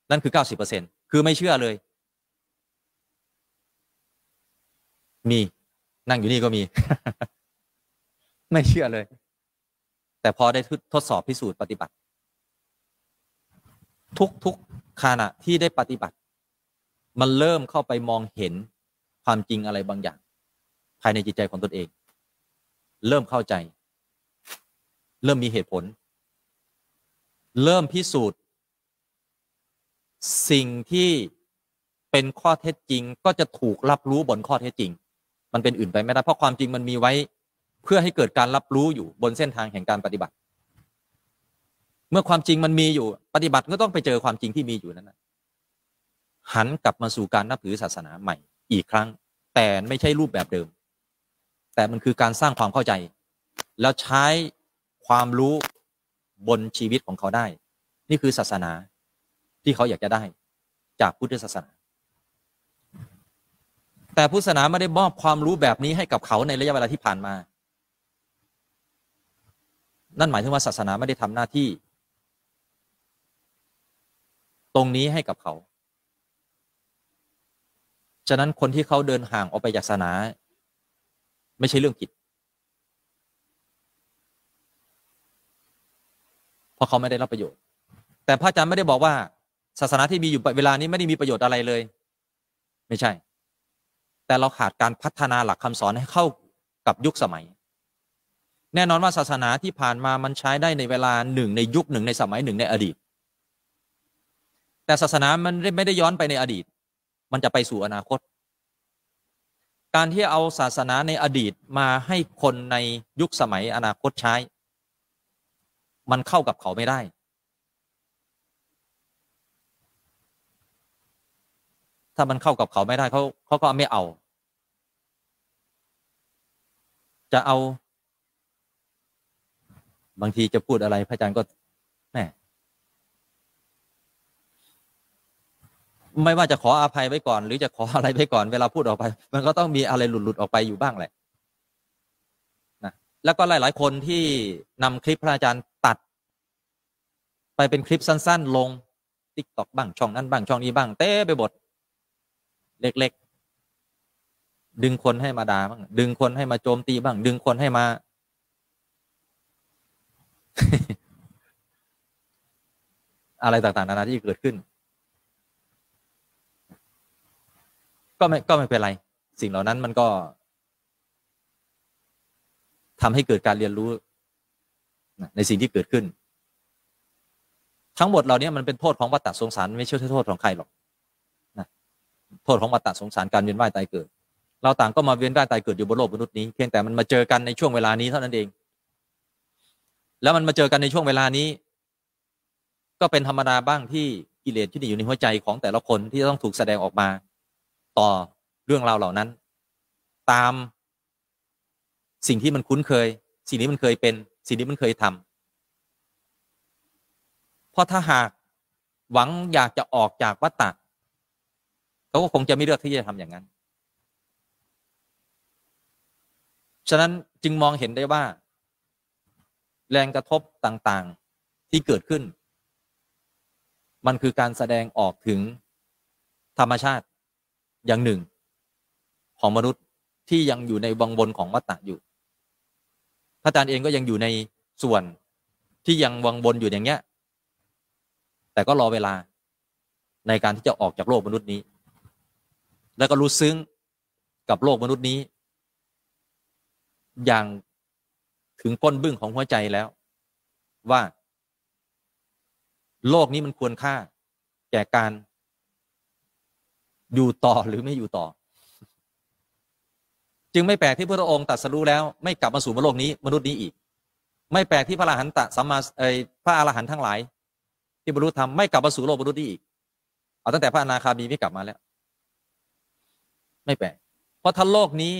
นั่นคือเก้าสิบเปอร์เซ็น คือไม่เชื่อเลย มีนั่งอยู่นี่ก็มี ไม่เชื่อเลย แต่พอได้ทดสอบพิสูจน์ปฏิบัติ ทุกๆขณะที่ได้ปฏิบัติ มันเริ่มเข้าไปมองเห็นความจริงอะไรบางอย่าง ภายในจิตใจของตนเอง เริ่มเข้าใจ เริ่มมีเหตุผล เริ่มพิสูจน์ สิ่งที่เป็นข้อเท็จจริง ก็จะถูกรับรู้บนข้อเท็จจริง มันเป็นอื่นไปไม่ได้เพราะความจริงมันมีไว้ เพื่อให้เกิดการรับรู้อยู่บนเส้นทางแห่งการปฏิบัติ เมื่อความจริงมันมีอยู่ ปฏิบัติก็ต้องไปเจอความจริงที่มีอยู่นั้นหันกลับมาสู่การนับถือศาสนาใหม่ อีกครั้ง แต่ไม่ใช่รูปแบบเดิม แต่มันคือการสร้างความเข้าใจ แล้วใช้ความรู้บนชีวิตของเขาได้ นี่คือศาสนา ที่เขาอยากจะได้จากพุทธศาสนา แต่พุทธศาสนาไม่ได้มอบความรู้แบบนี้ให้กับเขาในระยะเวลาที่ผ่านมา นั่นหมายถึงว่าศาสนาไม่ได้ทำหน้าที่ ตรงนี้ให้กับเขา ฉะนั้นคนที่เขาเดินห่างออกไปจากศาสนา ไม่ใช่เรื่องผิดเพราะเขาไม่ได้รับประโยชน์ แต่พระอาจารย์ไม่ได้บอกว่า ศาสนาที่มีอยู่เวลานี้ไม่ได้มีประโยชน์อะไรเลย ไม่ใช่ แต่เราขาดการพัฒนาหลักคำสอนให้เข้ากับยุคสมัย แน่นอนว่าศาสนาที่ผ่านมามันใช้ได้ในเวลาหนึ่งในยุคหนึ่งในสมัยหนึ่งในอดีต แต่ศาสนามันไม่ได้ย้อนไปในอดีต มันจะไปสู่อนาคต การที่เอาศาสนาในอดีตมาให้คนในยุคสมัยอนาคตใช้ มันเข้ากับเขาไม่ได้ ถ้ามันเข้ากับเขาไม่ได้เขาเขาก็ไม่เอา จะเอา บางทีจะพูดอะไร พระอาจารย์ก็แหมไม่ว่าจะขออภัยไว้ก่อน หรือจะขออะไรไว้ก่อนเวลาพูดออกไป มันก็ต้องมีอะไรหลุดๆออกไปอยู่บ้างแหละนะแล้วก็หลาย ๆ คนที่นำคลิปพระอาจารย์ตัด ไปเป็นคลิปสั้น ๆ ลงติ๊กต็อกบ้างช่องนั้นบ้างช่องนี้บ้างเต้ไปบท เล็ก ๆ ดึงคนให้มาด่าบ้างดึงคนให้มาโจมตีบ้าง ดึงคนให้มา อะไรต่างๆนานาที่เกิดขึ้น ก็ไม่ก็ไม่เป็นไร สิ่งเหล่านั้นมันก็ทำให้เกิดการเรียนรู้ในสิ่งที่เกิดขึ้น ทั้งหมดเหล่านี้มันเป็นโทษของวัฏฏะสงสาร ไม่ใช่โทษของใครหรอก โทษของวัฏฏะสงสารการเวียนว่ายตายเกิด เราต่างก็มาเวียนว่ายตายเกิดอยู่บนโลกมนุษย์นี้เพียงแต่มันมาเจอกันในช่วงเวลานี้เท่านั้นเอง แล้วมันมาเจอกันในช่วงเวลานี้ ก็เป็นธรรมดาบ้างที่กิเลสที่อยู่ในหัวใจของแต่ละคนที่จะต้องถูกแสดงออกมา ต่อเรื่องราวเหล่านั้น ตามสิ่งที่มันคุ้นเคย สิ่งนี้มันเคยเป็น สิ่งนี้มันเคยทำเพราะถ้าหากหวังอยากจะออกจากวัฏฏะ เขาก็คงจะไม่เลือกที่จะทำอย่างนั้น ฉะนั้นจึงมองเห็นได้ว่า แรงกระทบต่างๆที่เกิดขึ้น มันคือการแสดงออกถึงธรรมชาติอย่างหนึ่ง ของมนุษย์ที่ยังอยู่ในวังบนของวัฏฏะอยู่ พระอาจารย์เองก็ยังอยู่ในส่วนที่ยังวังบนอยู่อย่างเงี้ย แต่ก็รอเวลาในการที่จะออกจากโลกมนุษย์นี้ แล้วก็รู้ซึ้งกับโลกมนุษย์นี้ อย่างถึงก้นบึ้งของหัวใจแล้ว ว่า โลกนี้มันควรค่า แก่การ อยู่ต่อหรือไม่อยู่ต่อ จึงไม่แปลกที่พระองค์ตัดสรู้แล้ว ไม่กลับมาสู่โลกนี้ มนุษย์นี้อีก ไม่แปลกที่พระอรหันตสัมมาพระอรหันต์ทั้งหลาย ที่บรรลุธรรมไม่กลับมาสู่โลกมนุษย์นี้อีกเอาตั้งแต่พระอนาคามีไม่กลับมาแล้ว ไม่แปลกเพราะถ้าโลกนี้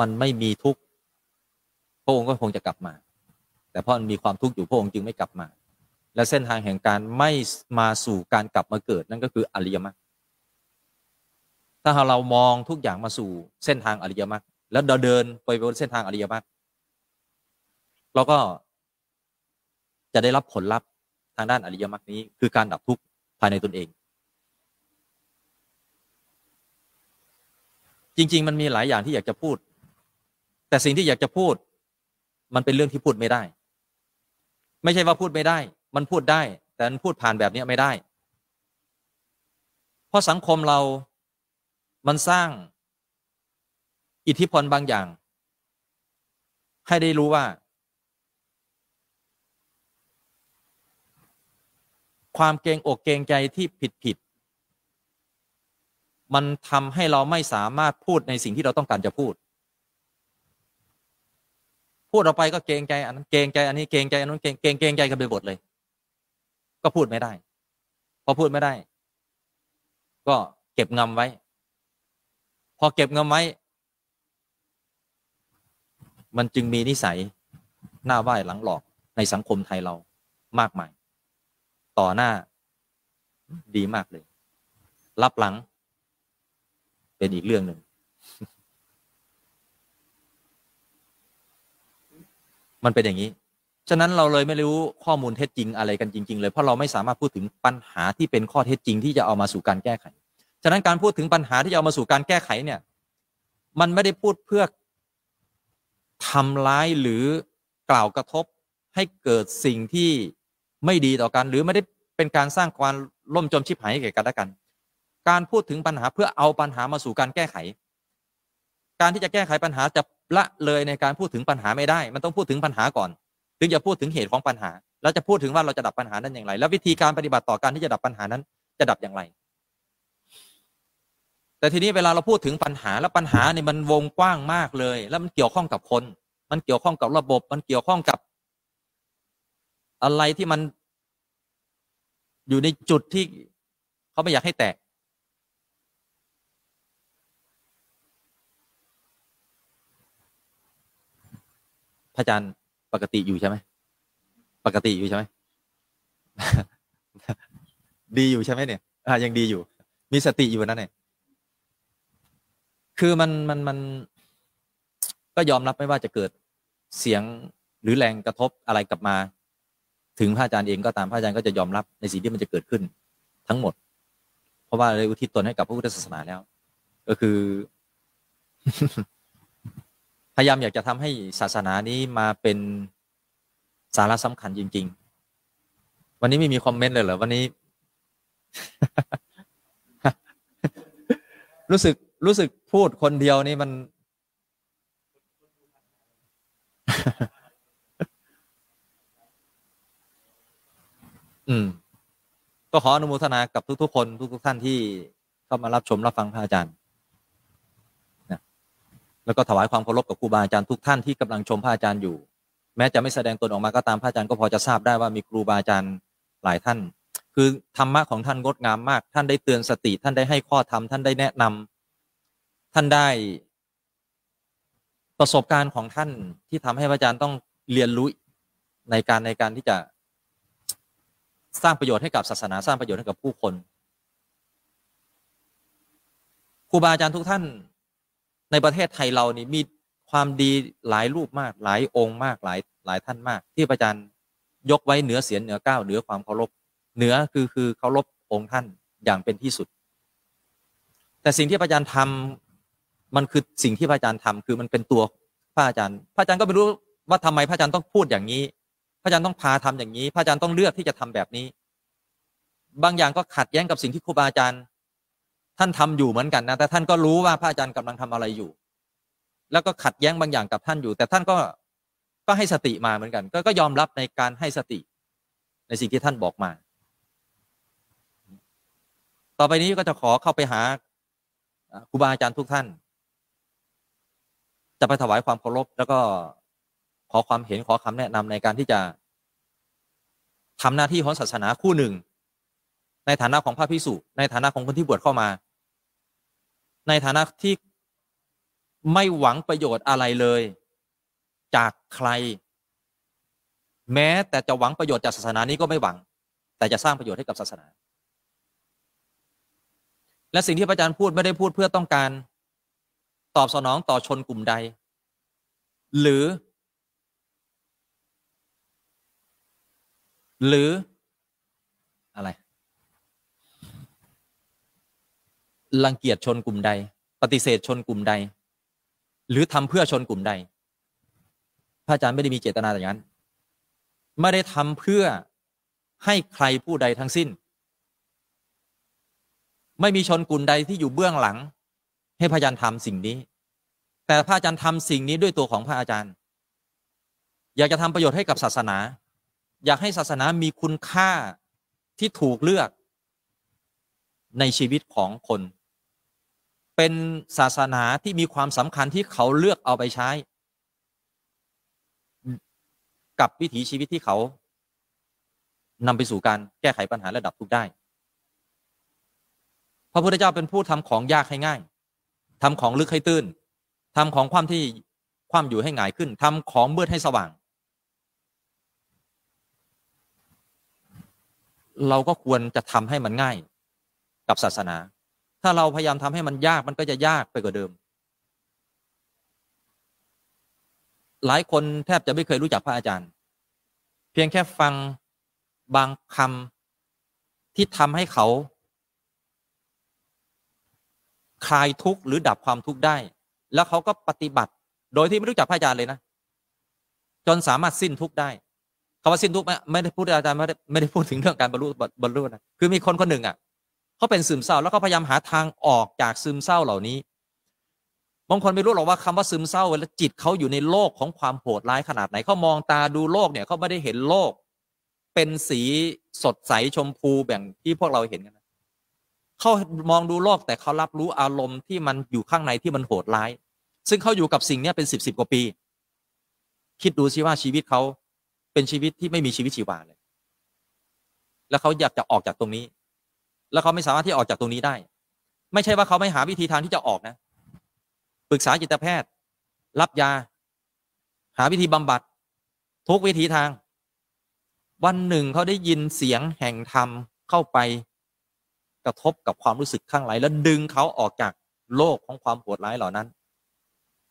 มันไม่มีทุกข์พระองค์ก็คงจะกลับมา แต่เพราะมันมีความทุกข์อยู่พระองค์จึงไม่กลับมา และเส้นทางแห่งการไม่มาสู่การกลับมาเกิดนั่นก็คืออริยมรรคถ้าเรามองทุกอย่างมาสู่เส้นทางอริยมรรคแล้วเราเดินไปบนเส้นทางอริยมรรคเราก็จะได้รับผลลัพธ์ทางด้านอริยมรรคนี้ คือการดับทุกข์ ภายในตนเอง จริง ๆ มันมีหลายอย่างที่อยากจะพูด แต่สิ่งที่อยากจะพูด มันเป็นเรื่องที่พูดไม่ได้ ไม่ใช่ว่าพูดไม่ได้ มันพูดได้ แต่มันพูดผ่านแบบนี้ไม่ได้ เพราะสังคมเรามันสร้างอิทธิพลบางอย่าง ให้ได้รู้ว่า ความเกรงอกเกรงใจที่ผิดผิดมันทำให้เราไม่สามารถพูดในสิ่งที่เราต้องการจะพูด พูดออกไปก็เกรงใจอันนั้นเกรงใจอันนี้เกรงใจอันนู้นเกรงเกรงเกงใจกันไปหมดเลย ก็พูดไม่ได้ พอพูดไม่ได้ ก็เก็บงำไว้ พอเก็บงำไว้ มันจึงมีนิสัยหน้าไหว้หลังหลอกในสังคมไทยเรามากมาย ต่อหน้า ดีมากเลย รับหลัง เป็นอีกเรื่องหนึ่ง มันเป็นอย่างนี้ ฉะนั้นเราเลยไม่รู้ข้อมูลเท็จจริงอะไรกันจริง ๆ เลย เพราะเราไม่สามารถพูดถึงปัญหาที่เป็นข้อเท็จจริงที่จะเอามาสู่การแก้ไข ฉะนั้นการพูดถึงปัญหาที่จะเอามาสู่การแก้ไขเนี่ย มันไม่ได้พูดเพื่อทำร้ายหรือกล่าวกระทบให้เกิดสิ่งที่ ไม่ดีต่อกัน หรือไม่ได้เป็นการสร้างความล่มจมชิบหายให้แก่กันและกัน การพูดถึงปัญหาเพื่อเอาปัญหามาสู่การแก้ไข การที่จะแก้ไขปัญหาจะละเลยในการพูดถึงปัญหาไม่ได้ มันต้องพูดถึงปัญหาก่อนถึงจะพูดถึงเหตุของปัญหา แล้วจะพูดถึงว่าเราจะดับปัญหานั้นอย่างไร แล้ววิธีการปฏิบัติต่อการที่จะดับปัญหานั้น จะดับอย่างไร แต่ทีนี้เวลาเราพูดถึงปัญหาแล้วปัญหาเนี่ยมันวงกว้างมากเลย แล้วมันเกี่ยวข้องกับคน มันเกี่ยวข้องกับระบบ มันเกี่ยวข้องกับ อะไรที่มันอยู่ในจุดที่เขาไม่อยากให้แตก พระอาจารย์ปกติอยู่ใช่ไหม ปกติอยู่ใช่ไหม ดีอยู่ใช่ไหมเนี่ยอะยังดีอยู่ มีสติอยู่นั่นเนี่ย คือมันมันมันก็ยอมรับไม่ว่าจะเกิดเสียงหรือแรงกระทบอะไรกลับมา ถึงพระอาจารย์เองก็ตามพระอาจารย์ก็จะยอมรับในสิ่งที่มันจะเกิดขึ้นทั้งหมด เพราะว่าเลยอุทิศตนให้กับพระพุทธศาสนาแล้ว ก็คือ พยายามอยากจะทำให้ศาสนานี้มาเป็นสาระสำคัญจริง ๆ วันนี้ไม่มีคอมเมนต์เลยเหรอวันนี้ รู้สึกรู้สึกพูดคนเดียวนี่มัน อืม ก็ขออนุโมทนากับทุกๆคนทุกๆท่านที่เข้ามารับชมรับฟังพระอาจารย์นะแล้วก็ถวายความเคารพกับครูบาอาจารย์ทุกท่านที่กำลังชมพระอาจารย์อยู่ แม้จะไม่แสดงตนออกมาก็ตามพระอาจารย์ก็พอจะทราบได้ว่ามีครูบาอาจารย์หลายท่าน คือธรรมะของท่านงดงามมาก ท่านได้เตือนสติ ท่านได้ให้ข้อธรรมท่านได้แนะนำท่านได้ประสบการณ์ของท่านที่ทำให้พระอาจารย์ต้องเรียนรู้ในการในการที่จะ สร้างประโยชน์ให้กับศาสนาสร้างประโยชน์ให้กับผู้คนครูบาอาจารย์ทุกท่านในประเทศไทยเรานี่มีความดีหลายรูปมาก หลายองค์มากหลายหลายท่านมาก ที่อาจารย์ยกไว้เหนือเสียนเหนือก้าวเหนือความเคารพเหนือคือคือเคารพองค์ท่านอย่างเป็นที่สุด แต่สิ่งที่อาจารย์ทำมันคือสิ่งที่พระอาจารย์ทำคือมันเป็นตัวพระอาจารย์ พระอาจารย์ก็ไม่รู้ว่าทำไมพระอาจารย์ต้องพูดอย่างนี้ ระอาจารย์ต้องพาทำอย่างนี้ พระอาจารย์ต้องเลือกที่จะทำแบบนี้ บางอย่างก็ขัดแย้งกับสิ่งที่ครูบาอาจารย์ ท่านทำอยู่เหมือนกันนะ แต่ท่านก็รู้ว่าพระอาจารย์กำลังทำอะไรอยู่ แล้วก็ขัดแย้งบางอย่างกับท่านอยู่ แต่ท่านก็ก็ให้สติมาเหมือนกัน ก็ก็ยอมรับในการให้สติ ในสิ่งที่ท่านบอกมา ต่อไปนี้ก็จะขอเข้าไปหาครูบาอาจารย์ทุกท่าน จะไปถวายความเคารพแล้วก็ ขอความเห็นขอคำแนะนำในการที่จะทำหน้าที่ของศาสนาคู่หนึ่ง ในฐานะของพระพิสุในฐานะของคนที่บวชเข้ามา ในฐานะที่ไม่หวังประโยชน์อะไรเลย จากใคร แม้แต่จะหวังประโยชน์จากศาสนานี้ก็ไม่หวัง แต่จะสร้างประโยชน์ให้กับศาสนา และสิ่งที่พระอาจารย์พูดไม่ได้พูดเพื่อต้องการ ตอบสนองต่อชนกลุ่มใด หรือ หรืออะไรรังเกียจชนกลุ่มใด ปฏิเสธชนกลุ่มใด หรือทำเพื่อชนกลุ่มใด พระอาจารย์ไม่ได้มีเจตนาอย่างนั้นไม่ได้ทำเพื่อให้ใครผู้ใดทั้งสิ้น ไม่มีชนกลุ่มใดที่อยู่เบื้องหลัง ให้พระอาจารย์ทำสิ่งนี้ แต่พระอาจารย์ทำสิ่งนี้ด้วยตัวของพระอาจารย์ อยากจะทำประโยชน์ให้กับศาสนา อยากให้ศาสนามีคุณค่าที่ถูกเลือกในชีวิตของคน เป็นศาสนาที่มีความสำคัญที่เขาเลือกเอาไปใช้ กับวิถีชีวิตที่เขานำไปสู่การแก้ไขปัญหาระดับทุกได้ พระพุทธเจ้าเป็นผู้ทำของยากให้ง่ายทำของลึกให้ตื้นทำของความที่ความอยู่ให้ง่ายขึ้นทำของมืดให้สว่าง เราก็ควรจะทำให้มันง่ายกับศาสนา ถ้าเราพยายามทำให้มันยากมันก็จะยากไปกว่าเดิม หลายคนแทบจะไม่เคยรู้จักพระอาจารย์ เพียงแค่ฟังบางคำที่ทำให้เขา คลายทุกข์หรือดับความทุกข์ได้ แล้วเขาก็ปฏิบัติ โดยที่ไม่รู้จักพระอาจารย์เลยนะ จนสามารถสิ้นทุกข์ได้ คำว่าสิ้นทุกข์ไม่ได้พูดอาจารย์ไม่ได้ไม่ได้พูดถึงเรื่องการบรรลุบรรลุนะคือมีคนคนหนึ่งอะเขาเป็นซึมเศร้าแล้วก็พยายามหาทางออกจากซึมเศร้าเหล่านี้บางคนไม่รู้หรอกว่าคำว่าซึมเศร้าแล้วจิตเขาอยู่ในโลกของความโหดร้ายขนาดไหนเขามองตาดูโลกเนี่ยเขาไม่ได้เห็นโลก เป็นสีสดใสชมพูแบ่งที่พวกเราเห็นกันนะเขามองดูโลกแต่เขารับรู้อารมณ์ที่มันอยู่ข้างในที่มันโหดร้าย ซึ่งเขาอยู่กับสิ่งนี้เป็นสิบสิบกว่าปี คิดดูสิว่าชีวิตเขา เป็นชีวิตที่ไม่มีชีวิตชีวาเลย แล้วเขาอยากจะออกจากตรงนี้ แล้วเขาไม่สามารถที่ออกจากตรงนี้ได้ ไม่ใช่ว่าเขาไม่หาวิธีทางที่จะออกนะ ปรึกษาจิตแพทย์ รับยา หาวิธีบำบัด ทุกวิธีทาง วันหนึ่งเขาได้ยินเสียงแห่งธรรมเข้าไปกระทบกับความรู้สึกข้างในแล้วดึงเขาออกจากโลกของความโหดร้ายเหล่านั้น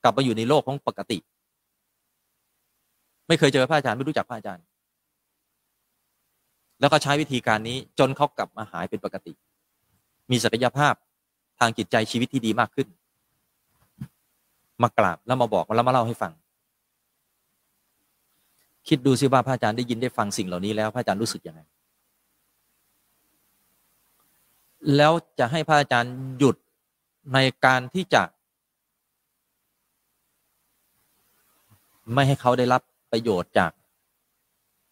กลับมาอยู่ในโลกของปกติ ไม่เคยเจอพระอาจารย์ไม่รู้จักพระอาจารย์ แล้วก็ใช้วิธีการนี้จนเขากลับมาหายเป็นปกติ มีศักยภาพทางจิตใจชีวิตที่ดีมากขึ้น มากราบแล้วมาบอกแล้วมาเล่าให้ฟัง คิดดูสิว่าพระอาจารย์ได้ยินได้ฟังสิ่งเหล่านี้แล้ว พระอาจารย์รู้สึกยังไง แล้วจะให้พระอาจารย์หยุดในการที่จะ ไม่ให้เขาได้รับ ประโยชน์จาก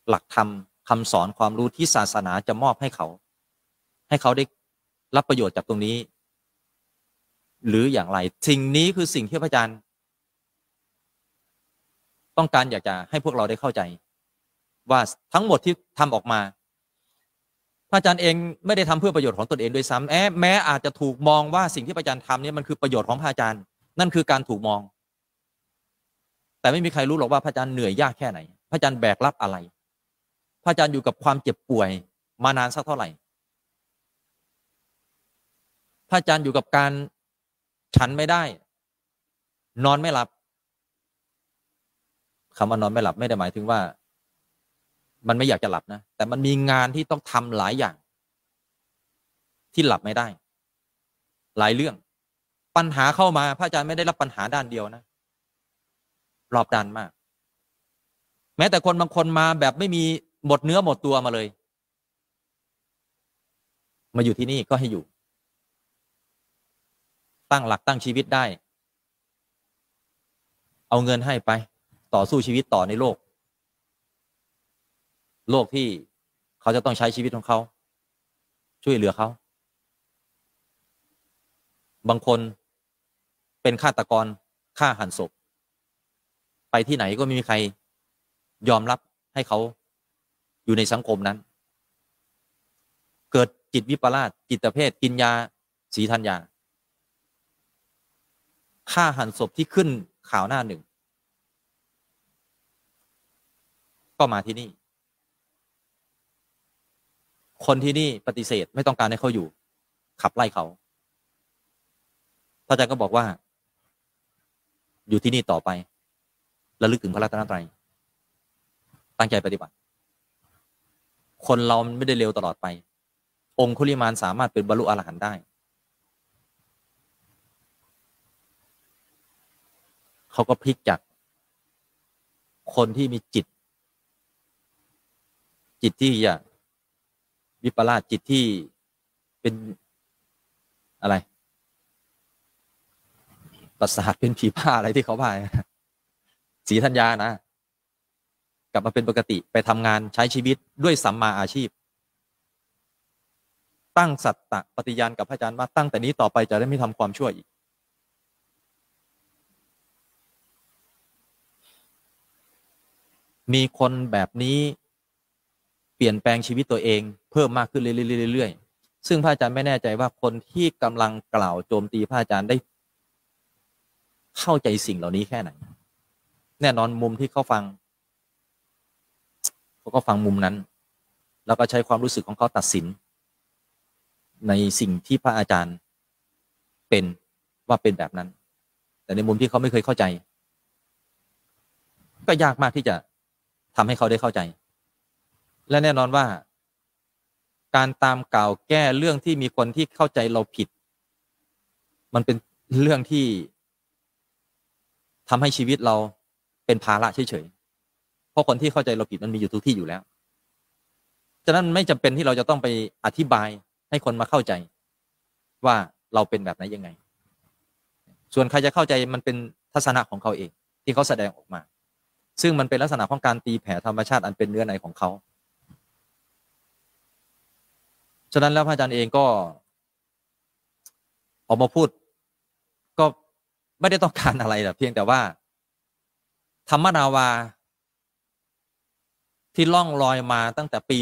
หลักธรรมคำสอนความรู้ที่ศาสนาจะมอบให้เขา ให้เขาได้รับประโยชน์จากตรงนี้ หรืออย่างไร สิ่งนี้คือสิ่งที่พระอาจารย์ ต้องการอยากจะให้พวกเราได้เข้าใจ ว่าทั้งหมดที่ทำออกมาพระอาจารย์เองไม่ได้ทำเพื่อประโยชน์ของตนเองด้วยซ้ำแม้แม้อาจจะถูกมองว่าสิ่งที่พระอาจารย์ทำนี่มันคือประโยชน์ของพระอาจารย์ นั่นคือการถูกมอง แต่ไม่มีใครรู้หรอกว่าพระอาจารย์เหนื่อยยากแค่ไหน พระอาจารย์แบกรับอะไร พระอาจารย์อยู่กับความเจ็บป่วยมานานสักเท่าไหร่ พระอาจารย์อยู่กับการฉันไม่ได้ นอนไม่หลับคำว่านอนไม่หลับไม่ได้หมายถึงว่า มันไม่อยากจะหลับนะ แต่มันมีงานที่ต้องทำหลายอย่าง ที่หลับไม่ได้ หลายเรื่อง ปัญหาเข้ามา พระอาจารย์ไม่ได้รับปัญหาด้านเดียวนะ รอบด้านมาก แม้แต่คนบางคนมาแบบไม่มีหมดเนื้อหมดตัวมาเลย มาอยู่ที่นี่ก็ให้อยู่ ตั้งหลักตั้งชีวิตได้ เอาเงินให้ไป ต่อสู้ชีวิตต่อในโลก โลกที่เขาจะต้องใช้ชีวิตของเขา ช่วยเหลือเขา บางคนเป็นฆาตกรฆ่าหันศพ ไปที่ไหนก็ไม่มีใครยอมรับให้เขาอยู่ในสังคมนั้น เกิดจิตวิปลาสจิตเภทกินยาสีธัญญาฆ่าหันศพที่ขึ้นข่าวหน้าหนึ่ง ก็มาที่นี่ คนที่นี่ปฏิเสธไม่ต้องการให้เขาอยู่ ขับไล่เขาพระอาจารย์ก็บอกว่า อยู่ที่นี่ต่อไป ระลึกถึงพระรัตนตรัย ตั้งใจปฏิบัติ คนเราไม่ได้เร็วตลอดไป องคุลิมานสามารถเป็นบรรลุอรหันต์ได้ เขาก็พลิกจาก คนที่มีจิต จิตที่อยากวิปลาสจิตที่เป็นอะไร ประสาทเป็นผีผ้าอะไรที่เขาพาย สีธัญญานะ กลับมาเป็นปกติไปทำงานใช้ชีวิตด้วยสัมมาอาชีพ ตั้งสัตตะปฏิญาณกับพระอาจารย์ว่าตั้งแต่นี้ต่อไปจะได้ไม่ทำความชั่วอีก มีคนแบบนี้เปลี่ยนแปลงชีวิตตัวเอง เพิ่มมากขึ้นเรื่อยๆซึ่งพระอาจารย์ไม่แน่ใจว่าคนที่กำลังกล่าวโจมตีพระอาจารย์ได้เข้าใจสิ่งเหล่านี้แค่ไหน แน่นอนมุมที่เขาฟังเขาก็ฟังมุมนั้น แล้วก็ใช้ความรู้สึกของเขาตัดสิน ในสิ่งที่พระอาจารย์เป็นว่าเป็นแบบนั้น แต่ในมุมที่เขาไม่เคยเข้าใจ ก็ยากมากที่จะทำให้เขาได้เข้าใจ และแน่นอนว่า การตามกล่าวแก้เรื่องที่มีคนที่เข้าใจเราผิด มันเป็นเรื่องที่ทำให้ชีวิตเรา เป็นภาระเฉยๆเพราะคนที่เข้าใจเราผิดมันมีอยู่ทุกที่อยู่แล้ว ฉะนั้นไม่จำเป็นที่เราจะต้องไปอธิบายให้คนมาเข้าใจ ว่าเราเป็นแบบไหนยังไง ส่วนใครจะเข้าใจมันเป็นทัศนะของเขาเอง ที่เขาแสดงออกมา ซึ่งมันเป็นลักษณะของการตีแผ่ธรรมชาติอันเป็นเนื้อในของเขาฉะนั้นแล้วพระอาจารย์เองก็ออกมาพูด ก็ไม่ได้ต้องการอะไรแต่เพียงแต่ว่า ธรรมนาวา ที่ล่องลอยมาตั้งแต่ปี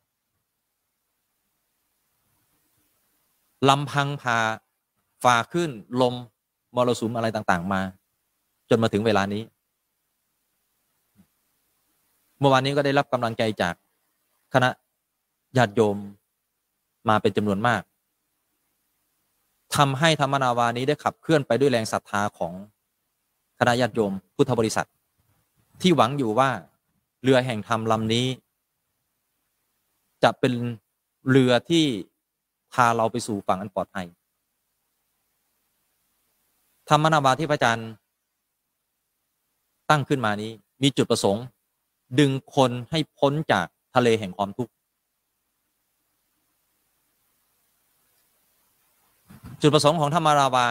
2549 ลำพังพาฝ่าขึ้นลมมรสุมอะไรต่างๆ มา จนมาถึงเวลานี้ เมื่อวานนี้ก็ได้รับกำลังใจจากคณะญาติโยมมาเป็นจำนวนมากทำให้ธรรมนาวานี้ได้ขับเคลื่อนไปด้วยแรงศรัทธาของ คณะญาติโยม พุทธบริษัท ที่หวังอยู่ว่า เรือแห่งธรรมลำนี้ จะเป็นเรือที่พาเราไปสู่ฝั่งอันปลอดภัยธรรมนาวาที่พระอาจารย์ ตั้งขึ้นมานี้ มีจุดประสงค์ ดึงคนให้พ้นจากทะเลแห่งความทุกข์จุดประสงค์ของธรรมราวา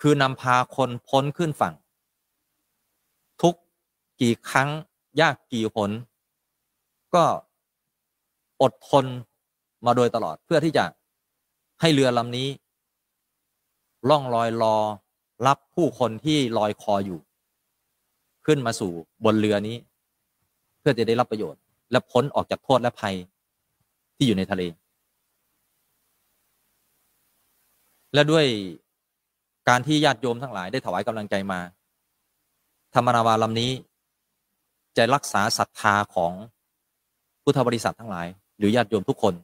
คือนำพาคนพ้นขึ้นฝั่ง กี่ครั้งยากกี่หนก็อดทนมาโดยตลอดเพื่อที่จะให้เรือลำนี้ ล่องลอยรอรับผู้คนที่ลอยคออยู่ ขึ้นมาสู่บนเรือนี้ เพื่อจะได้รับประโยชน์ และพ้นออกจากโทษและภัยที่อยู่ในทะเล และด้วยการที่ญาติโยมทั้งหลายได้ถวายกำลังใจมา ธรรมนาวาลำนี้ จะรักษาศรัทธาของพุทธบริษัททั้งหลาย หรือญาติโยมทุกคน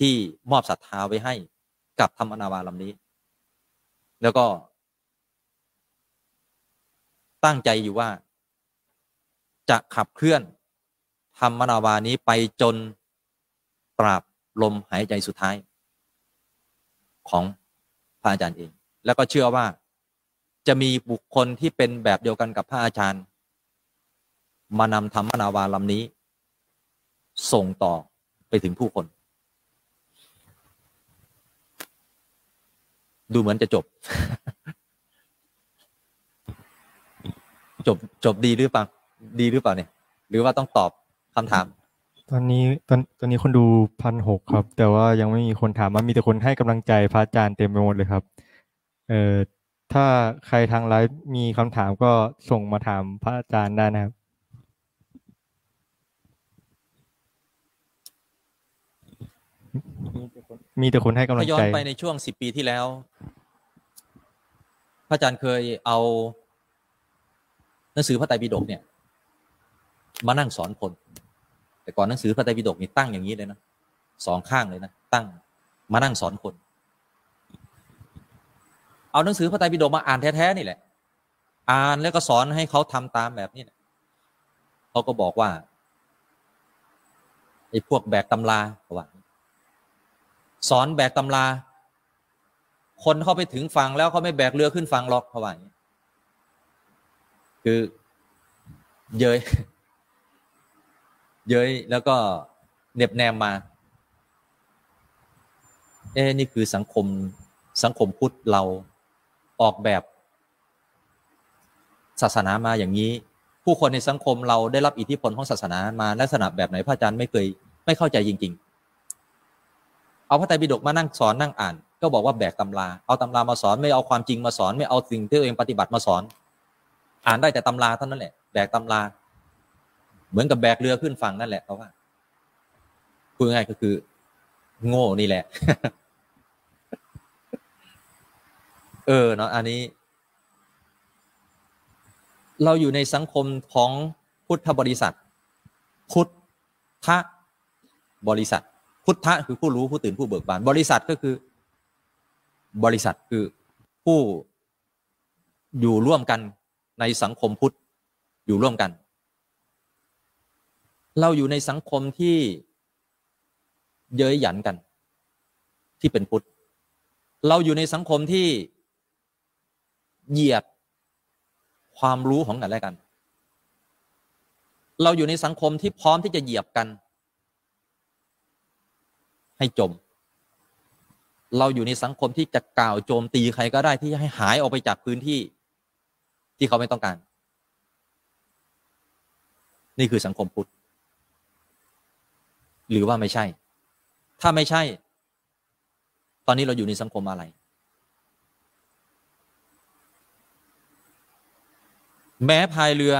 ที่มอบศรัทธาไว้ให้กับธรรมนาวาลำนี้ แล้วก็ ตั้งใจอยู่ว่า จะขับเคลื่อนธรรมนาวานี้ไปจนปราบลมหายใจสุดท้าย ของพระอาจารย์เอง แล้วก็เชื่อว่าจะมีบุคคลที่เป็นแบบเดียวกันกับพระอาจารย์ มานำธรรมนาวาลำนี้ ส่งต่อไปถึงผู้คน ดูเหมือนจะจบ จบจบดีหรือเปล่า ดีหรือเปล่าเนี่ย หรือว่าต้องตอบคำถาม ตอนนี้ตอนตอนนี้คนดูพันหกครับ แต่ว่ายังไม่มีคนถามมามีแต่คนให้กำลังใจพระอาจารย์เต็มไปหมดเลยครับ เอ่อถ้าใครทางไลฟ์มีคำถามก็ส่งมาถามพระอาจารย์ได้นะครับ มีแต่คนให้กำลังถ้าย้อใจนไปในช่วงสิบปีที่แล้ว พระอาจารย์เคยเอาหนังสือพระไตรปิฎกเนี่ย มานั่งสอนคน แต่ก่อนหนังสือพระไตรปิฎกนี่ตั้งอย่างนี้เลยนะสองข้างเลยนะตั้งมานั่งสอนคน เอาหนังสือพระไตรปิฎกมาอ่านแท้ๆนี่แหละ อ่านแล้วก็สอนให้เขาทำตามแบบนี้นะเขาก็บอกว่าไอ้พวกแบกตำราเขาว่า สอนแบกตำรา คนเข้าไปถึงฝั่งแล้วเขาไม่แบกเรือขึ้นฝั่งหรอกเขาว่าอย่างนี้คือเย้ยเย้ยแล้วก็เน็บแนมมา เอ้นี่คือสังคมสังคมพุทธเราออกแบบ ศาสนามาอย่างนี้ ผู้คนในสังคมเราได้รับอิทธิพลของศาสนามาลักษณะแบบไหนพระอาจารย์ไม่เคย ไม่เข้าใจจริง ๆ เอาพระไตรปิฎกมานั่งสอนนั่งอ่าน ก็บอกว่าแบกตำรา เอาตำรามาสอนไม่เอาความจริงมาสอน ไม่เอาสิ่งที่ตัวเองปฏิบัติมาสอน อ่านได้แต่ตำราเท่านั้นแหละ แบกตำรา เหมือนกับแบกเรือขึ้นฝั่งนั่นแหละเขาว่าพูดง่ายก็คือ โง่นี่แหละ เออเนาะอันนี้ เราอยู่ในสังคมของพุทธบริษัท พุทธบริษัท พุทธะคือผู้รู้ผู้ตื่นผู้เบิกบาน บริษัทก็คือ บริษัทคือผู้อยู่ร่วมกันในสังคมพุทธอยู่ร่วมกัน เราอยู่ในสังคมที่เย้ยหยันกัน ที่เป็นพุทธ เราอยู่ในสังคมที่เหยียดความรู้ของกันและกัน เราอยู่ในสังคมที่พร้อมที่จะเหยียบกัน ให้จม เราอยู่ในสังคมที่จะกล่าวโจมตีใครก็ได้ที่ให้หายออกไปจากพื้นที่ ที่เขาไม่ต้องการ นี่คือสังคมพุทธ หรือว่าไม่ใช่ ถ้าไม่ใช่ ตอนนี้เราอยู่ในสังคมอะไร แม้พายเรือ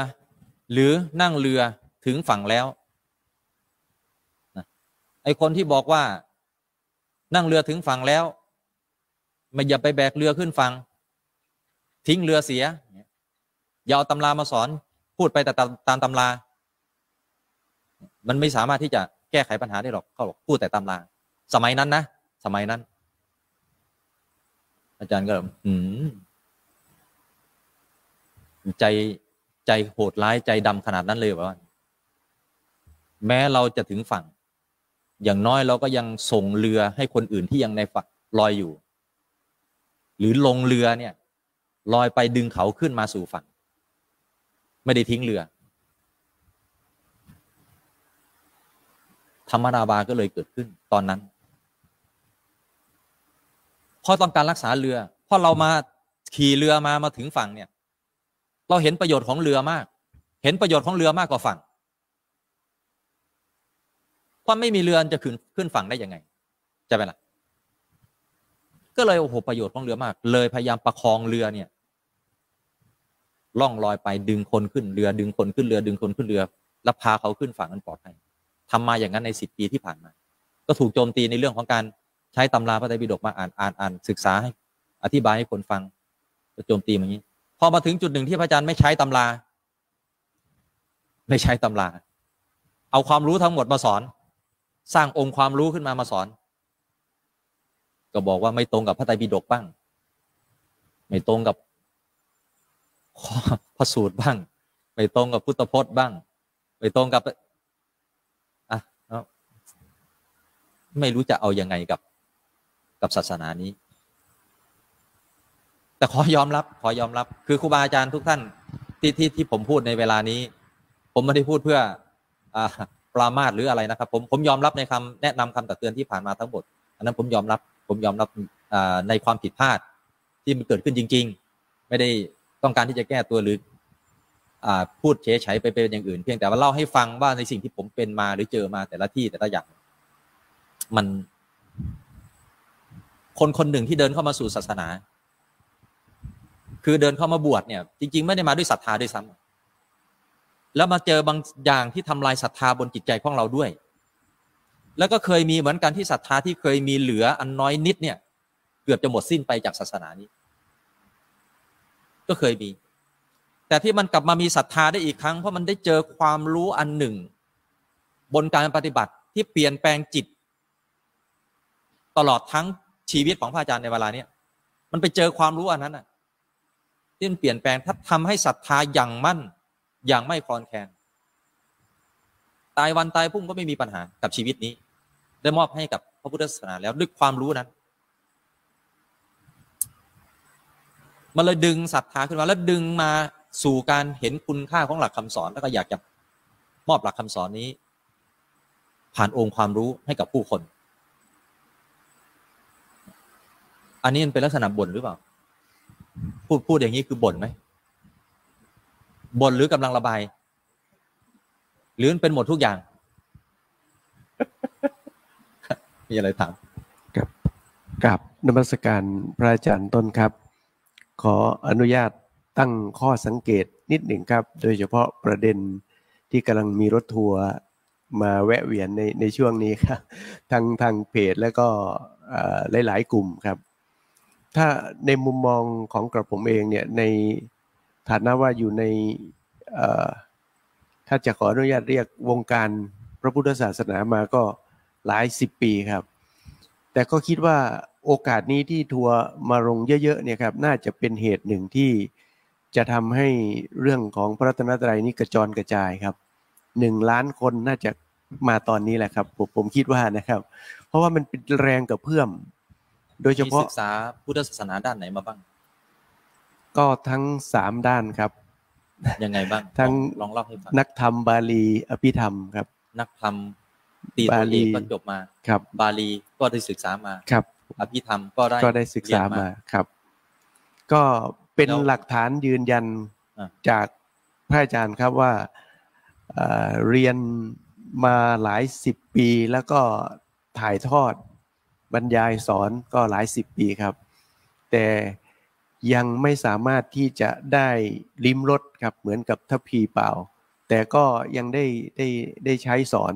หรือนั่งเรือถึงฝั่งแล้วไอคนที่บอกว่า นั่งเรือถึงฝั่งแล้วไม่อย่าไปแบกเรือขึ้นฝั่งทิ้งเรือเสียอย่าเอาตำรามาสอนพูดไปแต่ตามตำรา มันไม่สามารถที่จะแก้ไขปัญหาได้หรอกเขาบอกพูดแต่ตำรา สมัยนั้นนะสมัยนั้น อาจารย์ก็แบบอืมใจใจโหดร้ายใจดำขนาดนั้นเลยว่า แม้เราจะถึงฝั่ง อย่างน้อยเราก็ยังส่งเรือให้คนอื่นที่ยังในฝั่งลอยอยู่ หรือลงเรือเนี่ยลอยไปดึงเขาขึ้นมาสู่ฝั่ง ไม่ได้ทิ้งเรือ ธรรมนาบาก็เลยเกิดขึ้นตอนนั้นเพราะต้องการรักษาเรือเพราะเรามาขี่เรือมามาถึงฝั่งเนี่ย เราเห็นประโยชน์ของเรือมาก เห็นประโยชน์ของเรือมากกว่าฝั่ง เพราะไม่มีเรือจะขึ้นขึ้นฝั่งได้ยังไงจะเป็นไรก็เลยโอ้โหประโยชน์ของเรือมาก เลยพยายามประคองเรือเนี่ยล่องลอยไปดึงคนขึ้นเรือ ดึงคนขึ้นเรือ ดึงคนขึ้นเรือ แล้วพาเขาขึ้นฝั่งนั้นปลอดภัยทำมาอย่างนั้นในสิบปีที่ผ่านมา ก็ถูกโจมตีในเรื่องของการใช้ตำราพระไตรปิฎกมาอ่านอ่านอ่านศึกษาให้อธิบายให้คนฟังก็โจมตีอย่างนี้ พอมาถึงจุดหนึ่งที่พระอาจารย์ไม่ใช้ตำรา ไม่ใช้ตำรา เอาความรู้ทั้งหมดมาสอน สร้างองค์ความรู้ขึ้นมามาสอน ก็บอกว่าไม่ตรงกับพระไตรปิฎกบ้าง ไม่ตรงกับพระสูตรบ้าง ไม่ตรงกับพุทธพจน์บ้าง ไม่ตรงกับอะไม่รู้จะเอาอยัางไงกับกับศาสนานี้ แต่ขอยอมรับ ขอยอมรับ คือครูบาอาจารย์ทุกท่านที่ที่ที่ผมพูดในเวลานี้ ผมไม่ได้พูดเพื่ออ่า ปรามาสหรืออะไรนะครับ ผมผมยอมรับในคำแนะนำคำตักเตือนที่ผ่านมาทั้งหมด อันนั้นผมยอมรับผมยอมรับในความผิดพลาดที่มันเกิดขึ้นจริง ๆ ไม่ได้ต้องการที่จะแก้ตัวหรืออพูดเฉยเฉยไปเป็นอย่างอื่น เพียงแต่ว่าเล่าให้ฟังว่าในสิ่งที่ผมเป็นมาหรือเจอมาแต่ละที่แต่ละอย่างมัน คนคนหนึ่งที่เดินเข้ามาสู่ศาสนา คือเดินเข้ามาบวชเนี่ย จริง ๆ ไม่ได้มาด้วยศรัทธาด้วยซ้ำ แล้วมาเจอบางอย่างที่ทำลายศรัทธาบนจิตใจของเราด้วย แล้วก็เคยมีเหมือนกันที่ศรัทธาที่เคยมีเหลืออันน้อยนิดเนี่ยเกือบจะหมดสิ้นไปจากศาสนานี้ ก็เคยมี แต่ที่มันกลับมามีศรัทธาได้อีกครั้งเพราะมันได้เจอความรู้อันหนึ่ง บนการปฏิบัติที่เปลี่ยนแปลงจิต ตลอดทั้งชีวิตของพระอาจารย์ในเวลาเนี้ยมันไปเจอความรู้อันนั้นอะที่มันเปลี่ยนแปลงถ้าทำให้ศรัทธาอย่างมั่น อย่างไม่คลอนแคลนตายวันตายพุ่งก็ไม่มีปัญหากับชีวิตนี้ ได้มอบให้กับพระพุทธศาสนาแล้วด้วยความรู้นั้น มันเลยดึงศรัทธาขึ้นมาแล้วดึงมาสู่การเห็นคุณค่าของหลักคำสอนแล้วก็อยากจะมอบหลักคำสอนนี้ ผ่านองค์ความรู้ให้กับผู้คน อันนี้มันเป็นลักษณะบ่นหรือเปล่า พูดพูดอย่างนี้คือบ่นไหม บนหรือกำลังระบาย หรือเป็นหมดทุกอย่าง มีอะไรถามกับกับนมัสการพระอาจารย์ต้นครับ ขออนุญาตตั้งข้อสังเกตนิดหนึ่งครับ โดยเฉพาะประเด็นที่กำลังมีรถทัวร์มาแวะเวียนในในช่วงนี้ครับทางทางเพจแล้วก็หลาย ๆ กลุ่มครับ ถ้าในมุมมองของกระผมเองเนี่ยใน ฐานะว่าอยู่ในถ้าจะขออนุญาตเรียกวงการพระพุทธศาสนามาก็หลายสิบปีครับ แต่ก็คิดว่าโอกาสนี้ที่ทัวร์มาลงเยอะๆเนี่ยครับน่าจะเป็นเหตุหนึ่งที่จะทำให้เรื่องของพระรัตนตรัยนี้กระจรกระจายครับหนึ่งล้านคนน่าจะมาตอนนี้แหละครับผมผมคิดว่านะครับ เพราะว่ามันเป็นแรงกับเพื่อม โดยเฉพาะศึกษาพุทธศาสนาด้านไหนมาบ้าง ก็ทั้งสามด้านครับยังไงบ้างทั้งลองเล่าให้ฟังนักธรรมบาลีอภิธรรมครับ นักธรรมตีตัวเอกก็จบมาครับ บาลีก็ได้ศึกษามาครับ อภิธรรมก็ได้ก็ได้ศึกษามาครับ ก็เป็นหลักฐานยืนยันจากพระอาจารย์ครับว่าเรียนมาหลายสิบปี แล้วก็ถ่ายทอดบรรยายสอนก็หลายสิบปีครับ แต่ ยังไม่สามารถที่จะได้ลิ้มรสครับเหมือนกับทัพพีเปล่า แต่ก็ยังได้ได้ได้ใช้สอน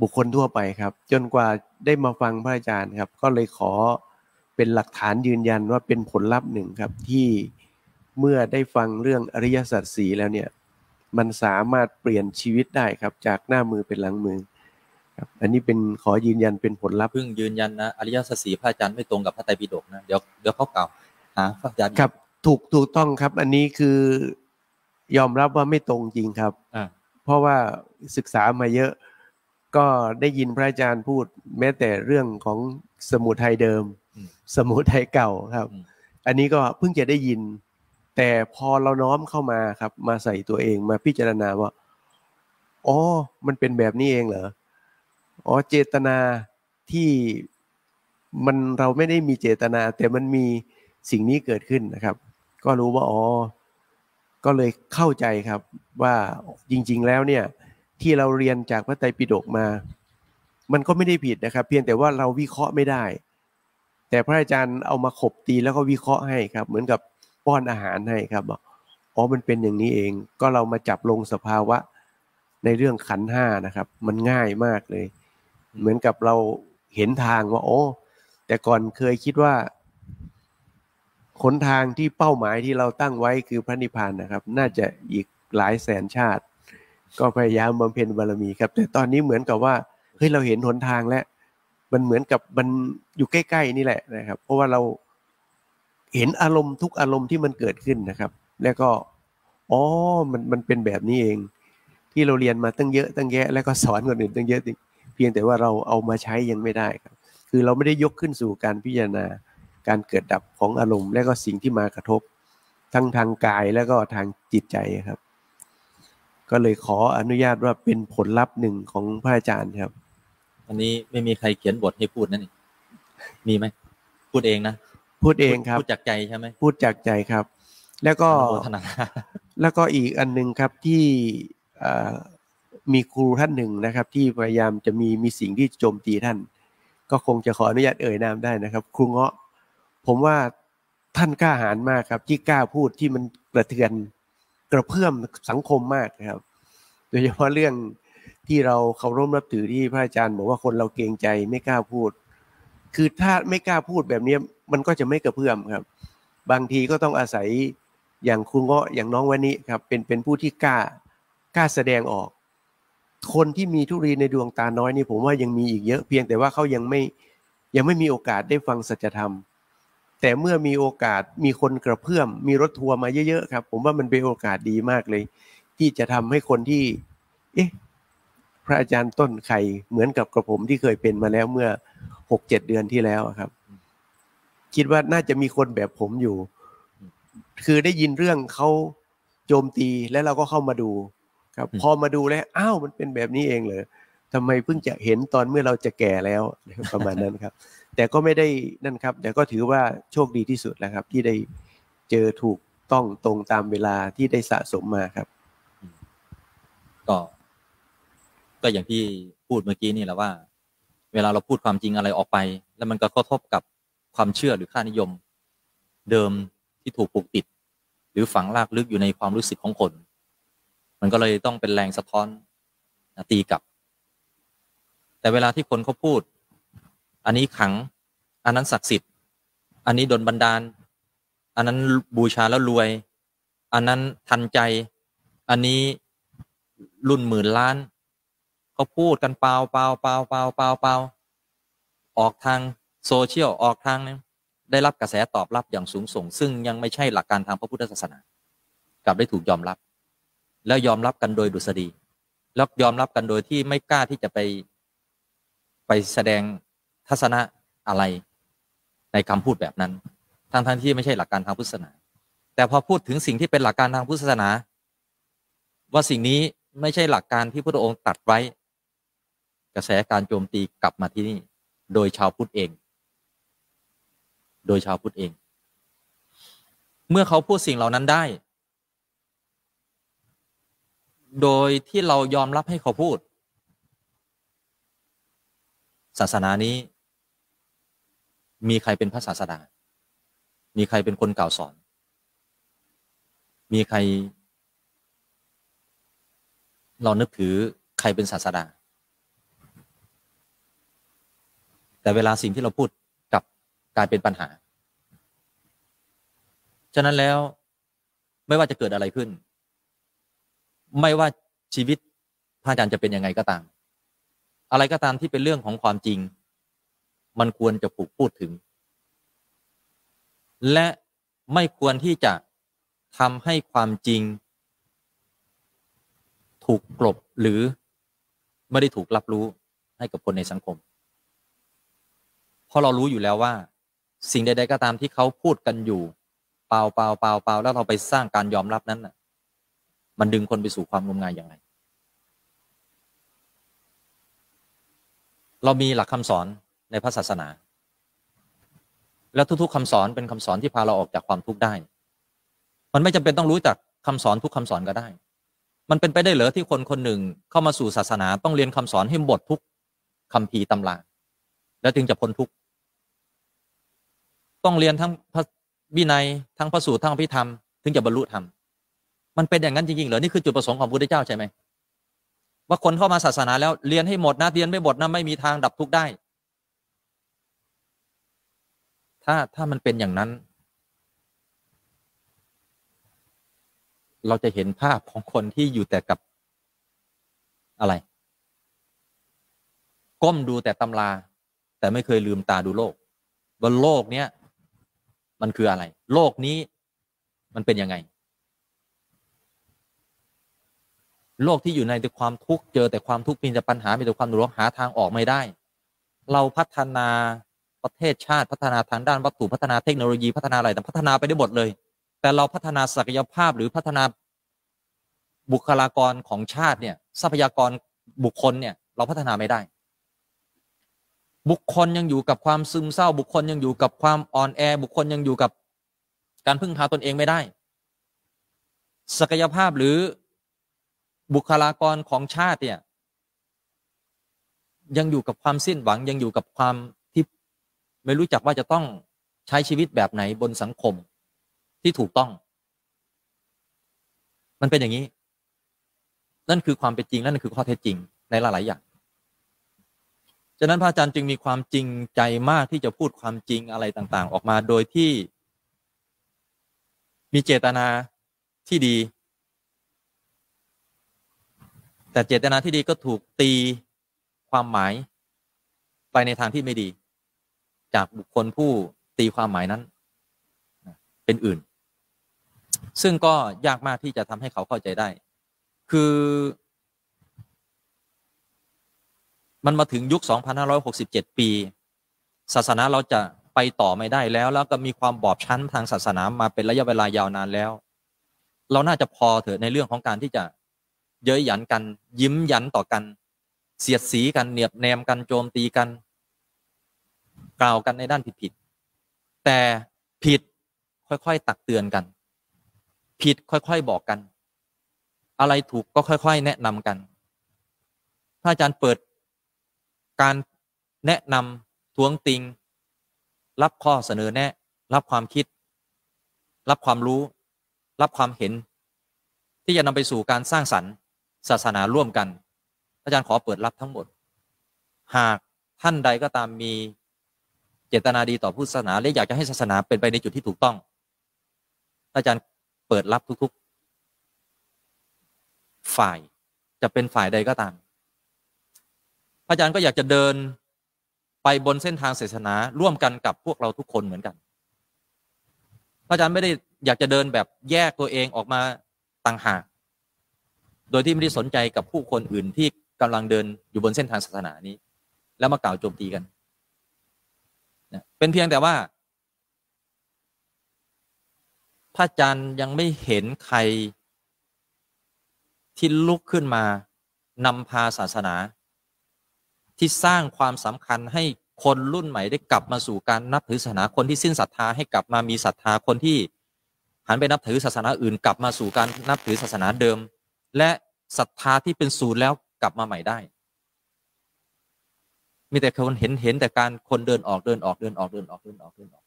บุคคลทั่วไปครับ จนกว่าได้มาฟังพระอาจารย์ครับ ก็เลยขอเป็นหลักฐานยืนยันว่าเป็นผลลัพธ์หนึ่งครับที่เมื่อได้ฟังเรื่องอริยสัจสีแล้วเนี่ย มันสามารถเปลี่ยนชีวิตได้ครับจากหน้ามือเป็นหลังมือ ครับอันนี้เป็นขอยืนยันเป็นผลลัพธ์เพิ่งยืนยันนะอริยสัจสีพระอาจารย์ไม่ตรงกับพระไตรปิฎกนะเดี๋ยวเดี๋ยวเขากล่าวหาพระอาจารย์ครับ ถูกถูกต้องครับ อันนี้คือยอมรับว่าไม่ตรงจริงครับอ่าเพราะว่าศึกษามาเยอะก็ได้ยินพระอาจารย์พูด แม้แต่เรื่องของสมุทัยเดิมอืมสมุทัยเก่าครับอืมอันนี้ก็เพิ่งจะได้ยิน แต่พอเราน้อมเข้ามาครับ มาใส่ตัวเองมาพิจารณาว่าอ๋อมันเป็นแบบนี้เองเหรอ อ๋อเจตนาที่มันเราไม่ได้มีเจตนา แต่มันมีสิ่งนี้เกิดขึ้นนะครับ ก็รู้ว่าอ๋อก็เลยเข้าใจครับว่าจริง ๆ แล้วเนี่ยที่เราเรียนจากพระไตรปิฎกมา มันก็ไม่ได้ผิดนะครับ เพียงแต่ว่าเราวิเคราะห์ไม่ได้ แต่พระอาจารย์เอามาขบตีแล้วก็วิเคราะห์ให้ครับ เหมือนกับป้อนอาหารให้ครับบอกอ๋อมันเป็นอย่างนี้เอง ก็เรามาจับลงสภาวะในเรื่องขันห้านะครับ มันง่ายมากเลย เหมือนกับเราเห็นทางว่าโอ้แต่ก่อนเคยคิดว่าขนทางที่เป้าหมายที่เราตั้งไว้คือพระนิพพานนะครับ น่าจะอีกหลายแสนชาติ ก็พยายามบำเพ็ญบารมีครับ แต่ตอนนี้เหมือนกับว่าเฮ้ยเราเห็นหนทางแล้ว มันเหมือนกับมันอยู่ใกล้ ๆ นี่แหละนะครับ เพราะว่าเราเห็นอารมณ์ทุกอารมณ์ที่มันเกิดขึ้นนะครับ แล้วก็อ๋อมันมันเป็นแบบนี้เอง ที่เราเรียนมาตั้งเยอะตั้งแยะ แล้วก็สอนคนอื่นตั้งเยอะเพียงแต่ว่าเราเอามาใช้ยังไม่ได้ครับ คือเราไม่ได้ยกขึ้นสู่การพิจารณาการเกิดดับของอารมณ์ และก็สิ่งที่มากระทบ ทั้งทางกายแล้วก็ทางจิตใจครับ ก็เลยขออนุญาตว่าเป็นผลลัพธ์หนึ่งของพระอาจารย์ครับอันนี้ไม่มีใครเขียนบทให้พูดนั่นนี่มีไหมพูดเองนะพูดเองครับ พูดจากใจใช่ไหมพูดจากใจครับ แล้วก็อนุโมทนาแล้วก็อีกอันหนึ่งครับที่เอ่อ มีครูท่านหนึ่งนะครับ ที่พยายามจะมีมีสิ่งที่โจมตีท่าน ก็คงจะขออนุญาตเอ่ยนามได้นะครับ ครูเงาะ ผมว่าท่านกล้าหาญมากครับ ที่กล้าพูดที่มันกระเทือนกระเพื่อมสังคมมากนะครับ โดยเฉพาะเรื่องที่เราเคารพนับถือที่พระอาจารย์บอกว่าคนเราเกรงใจไม่กล้าพูด คือถ้าไม่กล้าพูดแบบนี้มันก็จะไม่กระเพื่อมครับ บางทีก็ต้องอาศัยอย่างครูเงาะอย่างน้องวันนี้ครับ เป็นเป็นผู้ที่กล้ากล้าแสดงออก คนที่มีทุรีในดวงตาน้อยนี่ผมว่ายังมีอีกเยอะเพียงแต่ว่าเขายังไม่ยังไม่มีโอกาสได้ฟังสัจธรรม แต่เมื่อมีโอกาสมีคนกระเพื่อม มีรถทัวร์มาเยอะๆครับ ผมว่ามันเป็นโอกาสดีมากเลย ที่จะทำให้คนที่ เอ๊ะพระอาจารย์ต้นไข่เหมือนกับกระผมที่เคยเป็นมาแล้วเมื่อหกเจ็ดเดือนที่แล้วครับ คิดว่าน่าจะมีคนแบบผมอยู่ คือได้ยินเรื่องเขาโจมตีแล้วเราก็เข้ามาดู ครับอืมพอมาดูแล้วอ้าวมันเป็นแบบนี้เองเหรอทำไมเพิ่งจะเห็นตอนเมื่อเราจะแก่แล้วประมาณนั้นครับ แต่ก็ไม่ได้นั่นครับ แต่ก็ถือว่าโชคดีที่สุดแล้วครับ ที่ได้เจอถูกต้องตรงตามเวลาที่ได้สะสมมาครับ ก็ ก็อย่างที่พูดเมื่อกี้นี่แหละว่า เวลาเราพูดความจริงอะไรออกไป แล้วมันก็กระทบกับความเชื่อหรือค่านิยม เดิมที่ถูกปลูกติด หรือฝังลากลึกอยู่ในความรู้สึกของคน มันก็เลยต้องเป็นแรงสะท้อนตีกลับ แต่เวลาที่คนเขาพูด อันนี้ขัง อันนั้นศักดิ์สิทธิ์ อันนี้โดนบันดาล อันนั้นบูชาแล้วรวย อันนั้นทันใจ อันนี้รุ่นหมื่นล้านเขาพูดกันเปล่าเปล่าเปล่าเปล่าเปล่าเปล่าออกทางโซเชียลออกทางได้รับกระแสตอบรับอย่างสูงส่ง ซึ่งยังไม่ใช่หลักการทางพระพุทธศาสนากลับได้ถูกยอมรับ แล้วยอมรับกันโดยดุษฎีแล้วยอมรับกันโดยที่ไม่กล้าที่จะไปไปแสดงทัศนะอะไรในคำพูดแบบนั้นทั้งทั้งที่ไม่ใช่หลักการทางพุทธศาสนา แต่พอพูดถึงสิ่งที่เป็นหลักการทางพุทธศาสนา ว่าสิ่งนี้ไม่ใช่หลักการที่พระองค์ตัดไว้ กระแสการโจมตีกลับมาที่นี่ โดยชาวพุทธเอง โดยชาวพุทธเอง เมื่อเขาพูดสิ่งเหล่านั้นได้ โดยที่เรายอมรับให้เขาพูด ศาสนานี้ มีใครเป็นพระศาสดา มีใครเป็นคนกล่าวสอน มีใคร เรานึกถือใครเป็นศาสดา แต่เวลาสิ่งที่เราพูดกลับกลายเป็นปัญหา ฉะนั้นแล้วไม่ว่าจะเกิดอะไรขึ้น ไม่ว่าชีวิตพระอาจารย์จะเป็นยังไงก็ตาม อะไรก็ตามที่เป็นเรื่องของความจริง มันควรจะผูกพูดถึง และไม่ควรที่จะทำให้ความจริง ถูกกลบหรือไม่ได้ถูกรับรู้ให้กับคนในสังคม เพราะเรารู้อยู่แล้วว่า สิ่งใดๆก็ตามที่เขาพูดกันอยู่ เปล่าเปล่าเปล่าเปล่าแล้วเราไปสร้างการยอมรับนั้นน่ะ มันดึงคนไปสู่ความงมงายอย่างไร เรามีหลักคำสอนในพระศาสนา แล้วทุก ๆคำสอนเป็นคำสอนที่พาเราออกจากความทุกข์ได้ มันไม่จำเป็นต้องรู้จักคำสอนทุกคำสอนก็ได้ มันเป็นไปได้เหรอที่คนคนหนึ่งเข้ามาสู่ศาสนาต้องเรียนคำสอนให้หมดทุกคำพีตำราแล้วจึงจะพ้นทุกข์ต้องเรียนทั้งพระวินัยทั้งพระสูตรทั้งพิธรรม ถึงจะบรรลุธรรม มันเป็นอย่างนั้นจริงๆเหรอนี่คือจุดประสงค์ของพระพุทธเจ้าใช่ไหมว่าคนเข้ามาศาสนาแล้วเรียนให้หมดนะเรียนไม่หมดนะไม่มีทางดับทุกข์ได้ ถ้าถ้ามันเป็นอย่างนั้น เราจะเห็นภาพของคนที่อยู่แต่กับอะไร ก้มดูแต่ตำรา แต่ไม่เคยลืมตาดูโลกบนโลกเนี้ยมันคืออะไร โลกนี้มันเป็นยังไง โลกที่อยู่ในแต่ความทุกข์เจอแต่ความทุกข์มีแต่ปัญหามีแต่ความหลงหาทางออกไม่ได้ เราพัฒนาประเทศชาติพัฒนาทางด้านวัตถุพัฒนาเทคโนโลยีพัฒนาอะไรแต่พัฒนาไปได้หมดเลย แต่เราพัฒนาศักยภาพหรือพัฒนาบุคลากรของชาติเนี่ยทรัพยากรบุคคลเนี่ยเราพัฒนาไม่ได้ บุคคลยังอยู่กับความซึมเศร้า บุคคลยังอยู่กับความอ่อนแอ บุคคลยังอยู่กับการพึ่งพาตนเองไม่ได้ ศักยภาพหรือ บุคลากรของชาติเนี่ย ยังอยู่กับความสิ้นหวังยังอยู่กับความที่ไม่รู้จักว่าจะต้องใช้ชีวิตแบบไหนบนสังคมที่ถูกต้อง มันเป็นอย่างนี้ นั่นคือความเป็นจริง นั่นคือข้อเท็จจริงในหลายๆอย่างฉะนั้นพระอาจารย์จึงมีความจริงใจมากที่จะพูดความจริงอะไรต่าง ๆ ออกมาโดยที่มีเจตนาที่ดี แต่เจตนาที่ดีก็ถูกตีความหมายไปในทางที่ไม่ดี จากบุคคลผู้ตีความหมายนั้น เป็นอื่น ซึ่งก็ยากมากที่จะทำให้เขาเข้าใจได้ คือ มันมาถึงยุค 2567 ปี ศาสนาเราจะไปต่อไม่ได้แล้ว แล้วก็มีความบอบช้ำทางศาสนามาเป็นระยะเวลายาวนานแล้ว เราน่าจะพอเถอะในเรื่องของการที่จะ เย้ยหยันกัน ยิ้มยันต่อกัน เสียดสีกันเหนียบแนมกันโจมตีกัน กล่าวกันในด้านผิดๆแต่ผิดค่อยๆตักเตือนกัน ผิดค่อยๆบอกกัน อะไรถูกก็ค่อยๆ แนะนำกันพระอาจารย์เปิดการแนะนำทวงติง รับข้อเสนอแนะ รับความคิด รับความรู้ รับความเห็น ที่จะนำไปสู่การสร้างสรรค์ ศาสนาร่วมกัน อาจารย์ขอเปิดรับทั้งหมด หากท่านใดก็ตามมีเจตนาดีต่อพุทธศาสนาและอยากจะให้ศาสนาเป็นไปในจุดที่ถูกต้อง อาจารย์เปิดรับทุกๆ ฝ่ายจะเป็นฝ่ายใดก็ตาม อาจารย์ก็อยากจะเดินไปบนเส้นทางศาสนาร่วมกันกับพวกเราทุกคนเหมือนกัน อาจารย์ไม่ได้อยากจะเดินแบบแยกตัวเองออกมาต่างหาก โดยที่ไม่ได้สนใจกับผู้คนอื่นที่กำลังเดินอยู่บนเส้นทางศาสนานี้ แล้วมากล่าวโจมตีกันเป็นเพียงแต่ว่า พระอาจารย์ยังไม่เห็นใครที่ลุกขึ้นมานำพาศาสนา ที่สร้างความสำคัญให้คนรุ่นใหม่ได้กลับมาสู่การนับถือศาสนาคนที่สิ้นศรัทธาให้กลับมามีศรัทธาคนที่หันไปนับถือศาสนาอื่น กลับมาสู่การนับถือศาสนาเดิม และศรัทธาที่เป็นศูนย์แล้วกลับมาใหม่ได้ มีแต่คนเห็นเห็นแต่การคนเดินออกเดินออกเดินออกเดินออกเดินออกเดินออก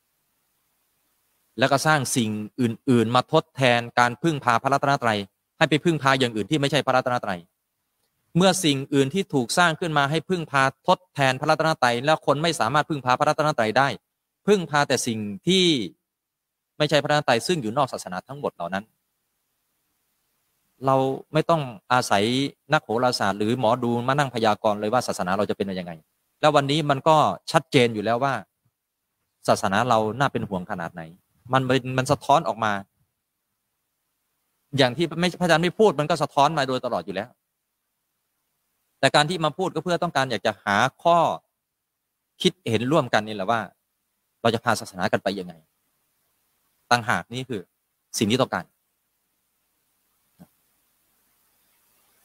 แล้วก็สร้างสิ่งอื่น ๆ มาทดแทนการพึ่งพาพระรัตนตรัย ให้ไปพึ่งพาอย่างอื่นที่ไม่ใช่พระรัตนตรัย เมื่อสิ่งอื่นที่ถูกสร้างขึ้นมาให้พึ่งพาทดแทนพระรัตนตรัย แล้วคนไม่สามารถพึ่งพาพระรัตนตรัยได้ พึ่งพาแต่สิ่งที่ไม่ใช่พระรัตนตรัยซึ่งอยู่นอกศาสนาทั้งหมดเหล่านั้น เราไม่ต้องอาศัยนักโหราศาสตร์หรือหมอดูมานั่งพยากรณ์เลยว่าศาสนาเราจะเป็นยังไง แล้ววันนี้มันก็ชัดเจนอยู่แล้วว่า ศาสนาเราน่าเป็นห่วงขนาดไหน มันมันสะท้อนออกมา อย่างที่ไม่พระอาจารย์ไม่พูดมันก็สะท้อนมาโดยตลอดอยู่แล้ว แต่การที่มาพูดก็เพื่อต้องการอยากจะหาข้อคิดเห็นร่วมกันนี่แหละว่า เราจะพาศาสนากันไปยังไงต่างหากนี่คือสิ่งที่ต้องการ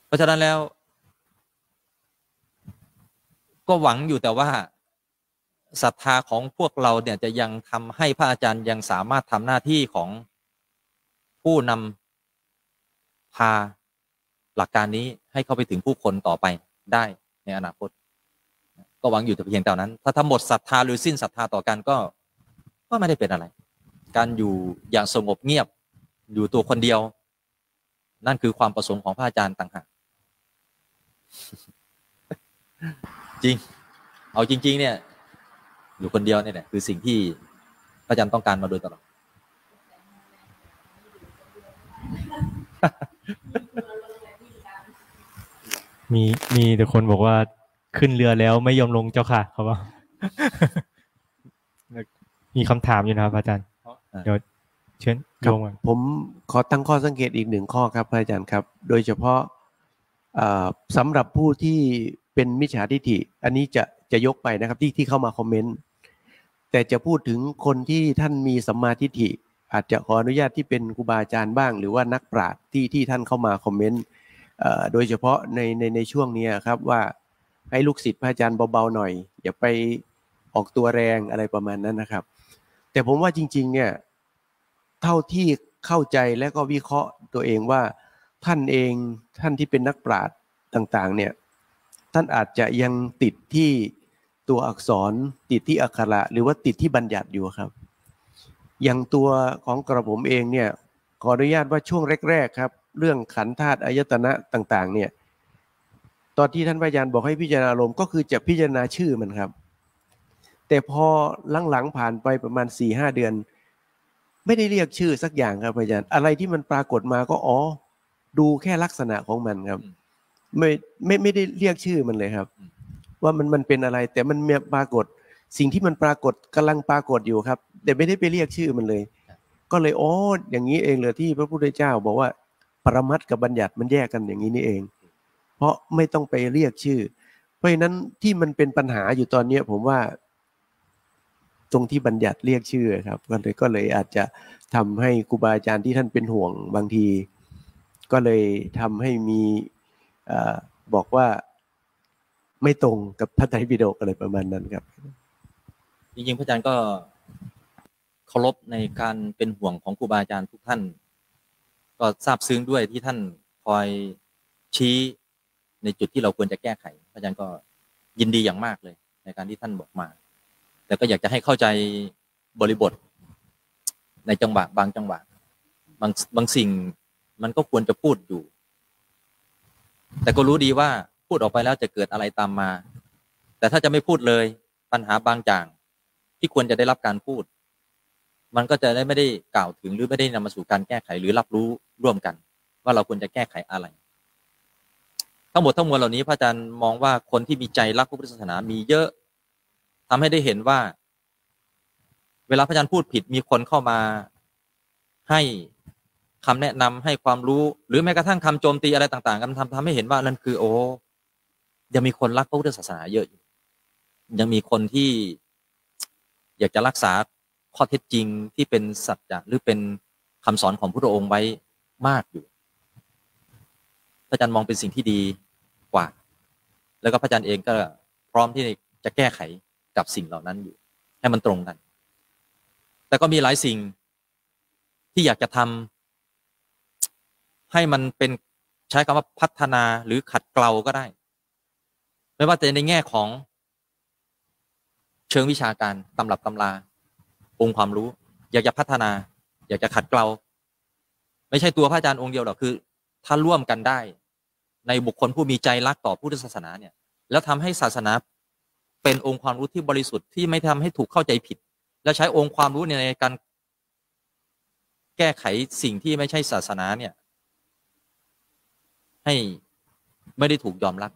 เพราะฉะนั้นแล้ว ก็หวังอยู่แต่ว่าศรัทธาของพวกเราเนี่ยจะยังทำให้พระอาจารย์ยังสามารถทำหน้าที่ของผู้นำพาหลักการนี้ให้เข้าไปถึงผู้คนต่อไปได้ในอนาคต ก็หวังอยู่แต่เพียงเท่านั้น ถ้าทั้งหมดศรัทธาหรือสิ้นศรัทธาต่อกันก็ก็ไม่ได้เป็นอะไร การอยู่อย่างสงบเงียบอยู่ตัวคนเดียว นั่นคือความประสงค์ของพระอาจารย์ต่างหาก จริง เอาจริง ๆ เนี่ย อยู่คนเดียวเนี่ยแหละคือสิ่งที่พระอาจารย์ต้องการมาโดยตลอดมีมีแต่คนบอกว่าขึ้นเรือแล้วไม่ยอมลงเจ้าค่ะเขาว่ามีคำถามอยู่นะครับอาจารย์เดี๋ยวเชิญโยงผมขอตั้งข้อสังเกตอีกหนึ่งข้อครับอาจารย์ครับ โดยเฉพาะ สำหรับผู้ที่เป็นมิจฉาทิฏฐิ อันนี้จะจะยกไปนะครับที่ที่เข้ามาคอมเมนต์แต่จะพูดถึงคนที่ท่านมีสัมมาทิฏฐิ อาจจะขออนุญาตที่เป็นครูบาอาจารย์บ้าง หรือว่านักปราชญ์ที่ที่ท่านเข้ามาคอมเมนต์โดยเฉพาะในในในช่วงนี้ครับว่าให้ลูกศิษย์พระอาจารย์เบาๆหน่อย อย่าไปออกตัวแรงอะไรประมาณนั้นนะครับ แต่ผมว่าจริงๆเนี่ยเท่าที่เข้าใจและก็วิเคราะห์ตัวเองว่า ท่านเองท่านที่เป็นนักปราชญ์ต่างๆเนี่ยท่านอาจจะยังติดที่ตัวอักษรติดที่อักขระหรือว่าติดที่บัญญัติอยู่ครับ อย่างตัวของกระผมเองเนี่ยขออนุญาตว่าช่วงแรกๆครับ เรื่องขันธาตุอายตนะต่างๆ เนี่ยตอนที่ท่านพระอาจารย์บอกให้พิจารณาลมก็คือจะพิจารณาชื่อมันครับ แต่พอหลังๆผ่านไปประมาณสี่ห้าเดือน ไม่ได้เรียกชื่อสักอย่างครับอาจารย์อะไรที่มันปรากฏมาก็อ๋อ ดูแค่ลักษณะของมันครับ ไม่ไม่ไม่ได้เรียกชื่อมันเลยครับ ว่ามันมันเป็นอะไร แต่มันมีปรากฏสิ่งที่มันปรากฏกำลังปรากฏอยู่ครับ แต่ไม่ได้ไปเรียกชื่อมันเลย ก็เลยอ๋ออย่างนี้เองเลยที่พระพุทธเจ้าบอกว่าปรมัตกับบัญญัติมันแยกกันอย่างนี้นี่เอง เพราะไม่ต้องไปเรียกชื่อ เพราะฉะนั้นที่มันเป็นปัญหาอยู่ตอนนี้ผมว่า ตรงที่บัญญัติเรียกชื่อครับ ก็เลยก็เลยอาจจะทำให้ครูบาอาจารย์ที่ท่านเป็นห่วงบางที ก็เลยทำให้มีอบอกว่าไม่ตรงกับพระไตรปิฎกอะไรประมาณนั้นครับ จริงๆพระอาจารย์ก็เคารพในการเป็นห่วงของครูบาอาจารย์ทุกท่าน ก็ทราบซึ้งด้วยที่ท่านคอยชี้ในจุดที่เราควรจะแก้ไข พระอาจารย์ก็ยินดีอย่างมากเลย ในการที่ท่านบอกมา แต่ก็อยากจะให้เข้าใจบริบท ในจังหวะบางจังหวะบางบางสิ่ง มันก็ควรจะพูดอยู่ แต่ก็รู้ดีว่าพูดออกไปแล้วจะเกิดอะไรตามมา แต่ถ้าจะไม่พูดเลยปัญหาบางอย่าง ที่ควรจะได้รับการพูด มันก็จะได้ไม่ได้กล่าวถึงหรือไม่ได้นำมาสู่การแก้ไขหรือรับรู้ร่วมกัน ว่าเราควรจะแก้ไขอะไร ทั้งหมดทั้งมวลเหล่านี้พระอาจารย์มองว่าคนที่มีใจรักพระพุทธศาสนามีเยอะทำให้ได้เห็นว่า เวลาพระอาจารย์พูดผิดมีคนเข้ามาให้ คำแนะนำให้ความรู้ หรือแม้กระทั่งคำโจมตีอะไรต่างๆกันทำทำให้เห็นว่านั่นคือ โอ้ยังมีคนรักพระพุทธศาสนาเยอะอยู่ยังมีคนที่อยากจะรักษาข้อเท็จจริงที่เป็นสัจจะหรือเป็นคำสอนของพระองค์ไว้มากอยู่พระอาจารย์มองเป็นสิ่งที่ดีกว่า แล้วก็พระอาจารย์เองก็พร้อมที่จะแก้ไขกับสิ่งเหล่านั้นอยู่ ให้มันตรงกัน แต่ก็มีหลายสิ่งที่อยากจะทำให้ มันเป็นใช้คำว่าพัฒนาหรือขัดเกลาก็ได้ ไม่ว่าจะในแง่ของเชิงวิชาการตำรับตำราองค์ความรู้ อยากจะพัฒนา อยากจะขัดเกลา ไม่ใช่ตัวพระอาจารย์องค์เดียวหรอกคือ ถ้าร่วมกันได้ ในบุคคลผู้มีใจรักต่อพุทธศาสนาเนี่ย แล้วทำให้ศาสนาเป็นองค์ความรู้ที่บริสุทธิ์ที่ไม่ทำให้ถูกเข้าใจผิด และใช้องค์ความรู้ในการแก้ไขสิ่งที่ไม่ใช่ศาสนาเนี่ย ให้ไม่ได้ถูกยอมรับ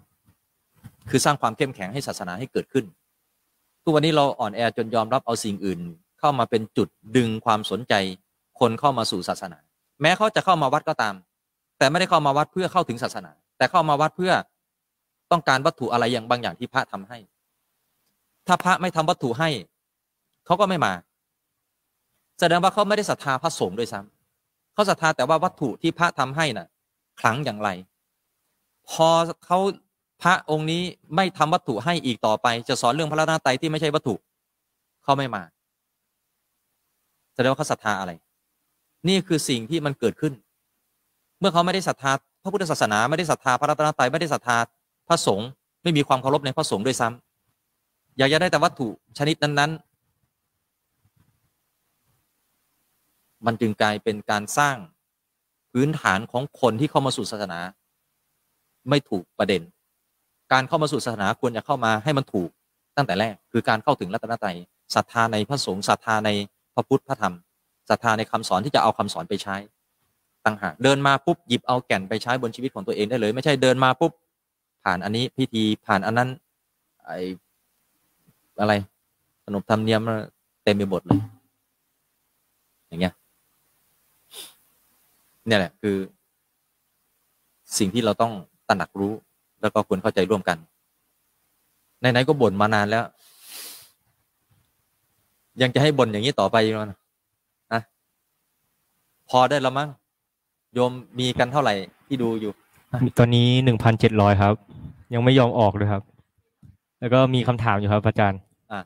คือสร้างความเข้มแข็งให้ศาสนาให้เกิดขึ้น ทุกวันนี้เราอ่อนแอจนยอมรับเอาสิ่งอื่น เข้ามาเป็นจุดดึงความสนใจ คนเข้ามาสู่ศาสนา แม้เขาจะเข้ามาวัดก็ตาม แต่ไม่ได้เข้ามาวัดเพื่อเข้าถึงศาสนา แต่เข้ามาวัดเพื่อต้องการวัตถุอะไรอย่างบางอย่างที่พระทำให้ ถ้าพระไม่ทำวัตถุให้เขาก็ไม่มา แสดงว่าเขาไม่ได้ศรัทธาพระสงฆ์ด้วยซ้ำเขาศรัทธาแต่ว่าวัตถุที่พระทำให้น่ะ ครั้งอย่างไร พอเขาพระองค์นี้ไม่ทำวัตถุให้อีกต่อไป จะสอนเรื่องพระรัตนตรัยที่ไม่ใช่วัตถุเขาไม่มาแสดงว่าเขาศรัทธาอะไร นี่คือสิ่งที่มันเกิดขึ้น เมื่อเขาไม่ได้ศรัทธาพระพุทธศาสนาไม่ได้ศรัทธาพระรัตนตรัยไม่ได้ศรัทธาพระสงฆ์ไม่มีความเคารพในพระสงฆ์ด้วยซ้ำอยากจะได้แต่วัตถุชนิดนั้น ๆ มันจึงกลายเป็นการสร้างพื้นฐานของคนที่เข้ามาสู่ศาสนา ไม่ถูกประเด็น การเข้ามาสู่ศาสนาควรจะเข้ามาให้มันถูกตั้งแต่แรก คือการเข้าถึงรัตนตรัยศรัทธาในพระสงฆ์ศรัทธาในพระพุทธพระธรรมศรัทธาในคำสอนที่จะเอาคำสอนไปใช้ต่างหากเดินมาปุ๊บหยิบเอาแก่นไปใช้บนชีวิตของตัวเองได้เลย ไม่ใช่เดินมาปุ๊บผ่านอันนี้พิธีผ่านอันนั้นไออะไรขนบธรรมเนียมเต็มไปหมดเลย อย่างเงี้ยเนี่ยแหละคือ สิ่งที่เราต้อง ระหนักรู้ แล้วก็ควรเข้าใจร่วมกันไหนๆก็บ่นมานานแล้ว ยังจะให้บ่นอย่างนี้ต่อไปมั้นะพอได้แล้วมั้งโยมมีกันเท่าไหร่ที่ดูอยู่ ตอนนี้หนึ่งพันเจ็ดร้อยครับ ยังไม่ยอมออกเลยครับ แล้วก็มีคำถามอยู่ครับอาจารย์อ่า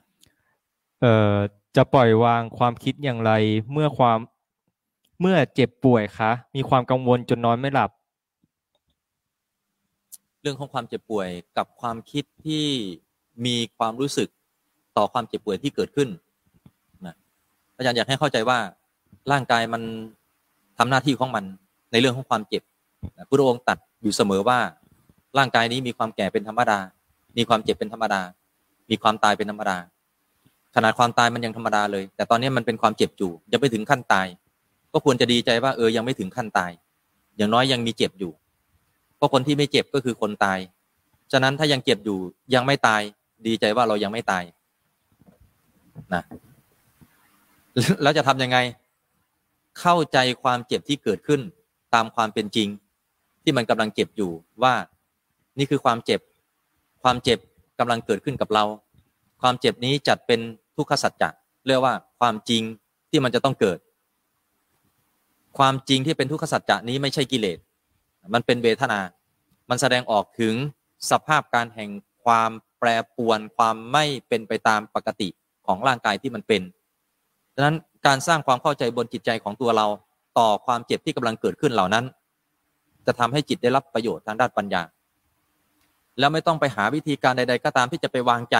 เอ่อจะปล่อยวางความคิดอย่างไร เมื่อความเมื่อเจ็บป่วยคะ มีความกังวลจนนอนไม่หลับ เรื่องของความเจ็บป่วยกับความคิดที่มีความรู้สึกต่อความเจ็บป่วยที่เกิดขึ้นนะอาจารย์อยากให้เข้าใจว่าร่างกายมันทำหน้าที่ของมันในเรื่องของความเจ็บพระองค์ตัดอยู่เสมอว่า ร่างกายนี้มีความแก่เป็นธรรมดา มีความเจ็บเป็นธรรมดา มีความตายเป็นธรรมดา ขนาดความตายมันยังธรรมดาเลย แต่ตอนนี้มันเป็นความเจ็บอยู่ยังไม่ถึงขั้นตาย ก็ควรจะดีใจว่าเออยังไม่ถึงขั้นตาย อย่างน้อยยังมีเจ็บอยู่ เพราะคนที่ไม่เจ็บก็คือคนตาย ฉะนั้นถ้ายังเจ็บอยู่ยังไม่ตาย ดีใจว่าเรายังไม่ตายนะแล้วจะทำยังไง เข้าใจความเจ็บที่เกิดขึ้นตามความเป็นจริง ที่มันกำลังเจ็บอยู่ว่านี่คือความเจ็บ ความเจ็บกำลังเกิดขึ้นกับเรา ความเจ็บนี้จัดเป็นทุกขสัจจะเรียกว่าความจริงที่มันจะต้องเกิด ความจริงที่เป็นทุกขสัจจะนี้ไม่ใช่กิเลส มันเป็นเวทนา มันแสดงออกถึงสภาพการแห่งความแปรปวนความไม่เป็นไปตามปกติของร่างกายที่มันเป็นดังนั้นการสร้างความเข้าใจบนจิตใจของตัวเราต่อความเจ็บที่กำลังเกิดขึ้นเหล่านั้น จะทำให้จิตได้รับประโยชน์ทางด้านปัญญา แล้วไม่ต้องไปหาวิธีการใด ๆ ก็ตามที่จะไปวางใจ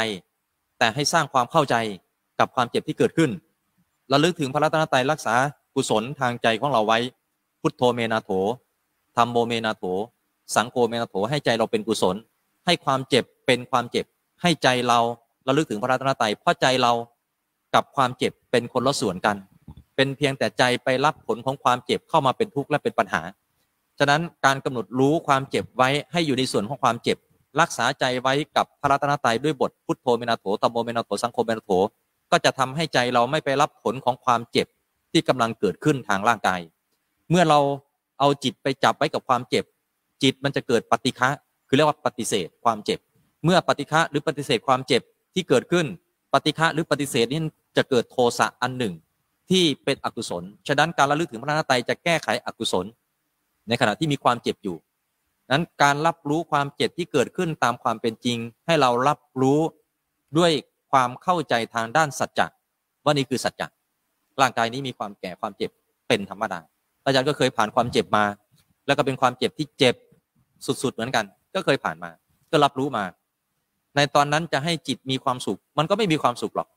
แต่ให้สร้างความเข้าใจกับความเจ็บที่เกิดขึ้นระลึกถึงพระรัตนตรัยรักษากุศลทางใจของเราไว้ พุทโธเมนาโถ ธรรมโมเมนาโถ สังโฆเมนาโถ ให้ใจเราเป็นกุศล ให้ความเจ็บเป็นความเจ็บ ให้ใจเราระลึกถึงพระรัตนตรัยเพราะใจเรากับความเจ็บเป็นคนละส่วนกัน เป็นเพียงแต่ใจไปรับผลของความเจ็บเข้ามาเป็นทุกข์และเป็นปัญหา ฉะนั้นการกำหนดรู้ความเจ็บไว้ให้อยู่ในส่วนของความเจ็บ รักษาใจไว้กับพระรัตนตรัยด้วยบทพุทโธเมนาโถตัมโมเมนาโถสังโฆเมนาโถ ก็จะทำให้ใจเราไม่ไปรับผลของความเจ็บที่กำลังเกิดขึ้นทางร่างกาย เมื่อเรา เอาจิตไปจับไว้กับความเจ็บ จิตมันจะเกิดปฏิฆะคือเรียกว่าปฏิเสธความเจ็บ เมื่อปฏิฆะหรือปฏิเสธความเจ็บที่เกิดขึ้น ปฏิฆะหรือปฏิเสธนี้จะเกิดโทสะอันหนึ่ง ที่เป็นอกุศล ฉะนั้นการระลึกถึงพระนาตายจะแก้ไขอกุศล ในขณะที่มีความเจ็บอยู่นั้นการรับรู้ความเจ็บที่เกิดขึ้นตามความเป็นจริง ให้เรารับรู้ด้วยความเข้าใจทางด้านสัจจะว่านี่คือสัจจะร่างกายนี้มีความแก่ความเจ็บเป็นธรรมดา อาจารย์ก็เคยผ่านความเจ็บมา แล้วก็เป็นความเจ็บที่เจ็บสุดๆเหมือนกัน ก็เคยผ่านมา ก็รับรู้มา ในตอนนั้นจะให้จิตมีความสุข มันก็ไม่มีความสุขหรอก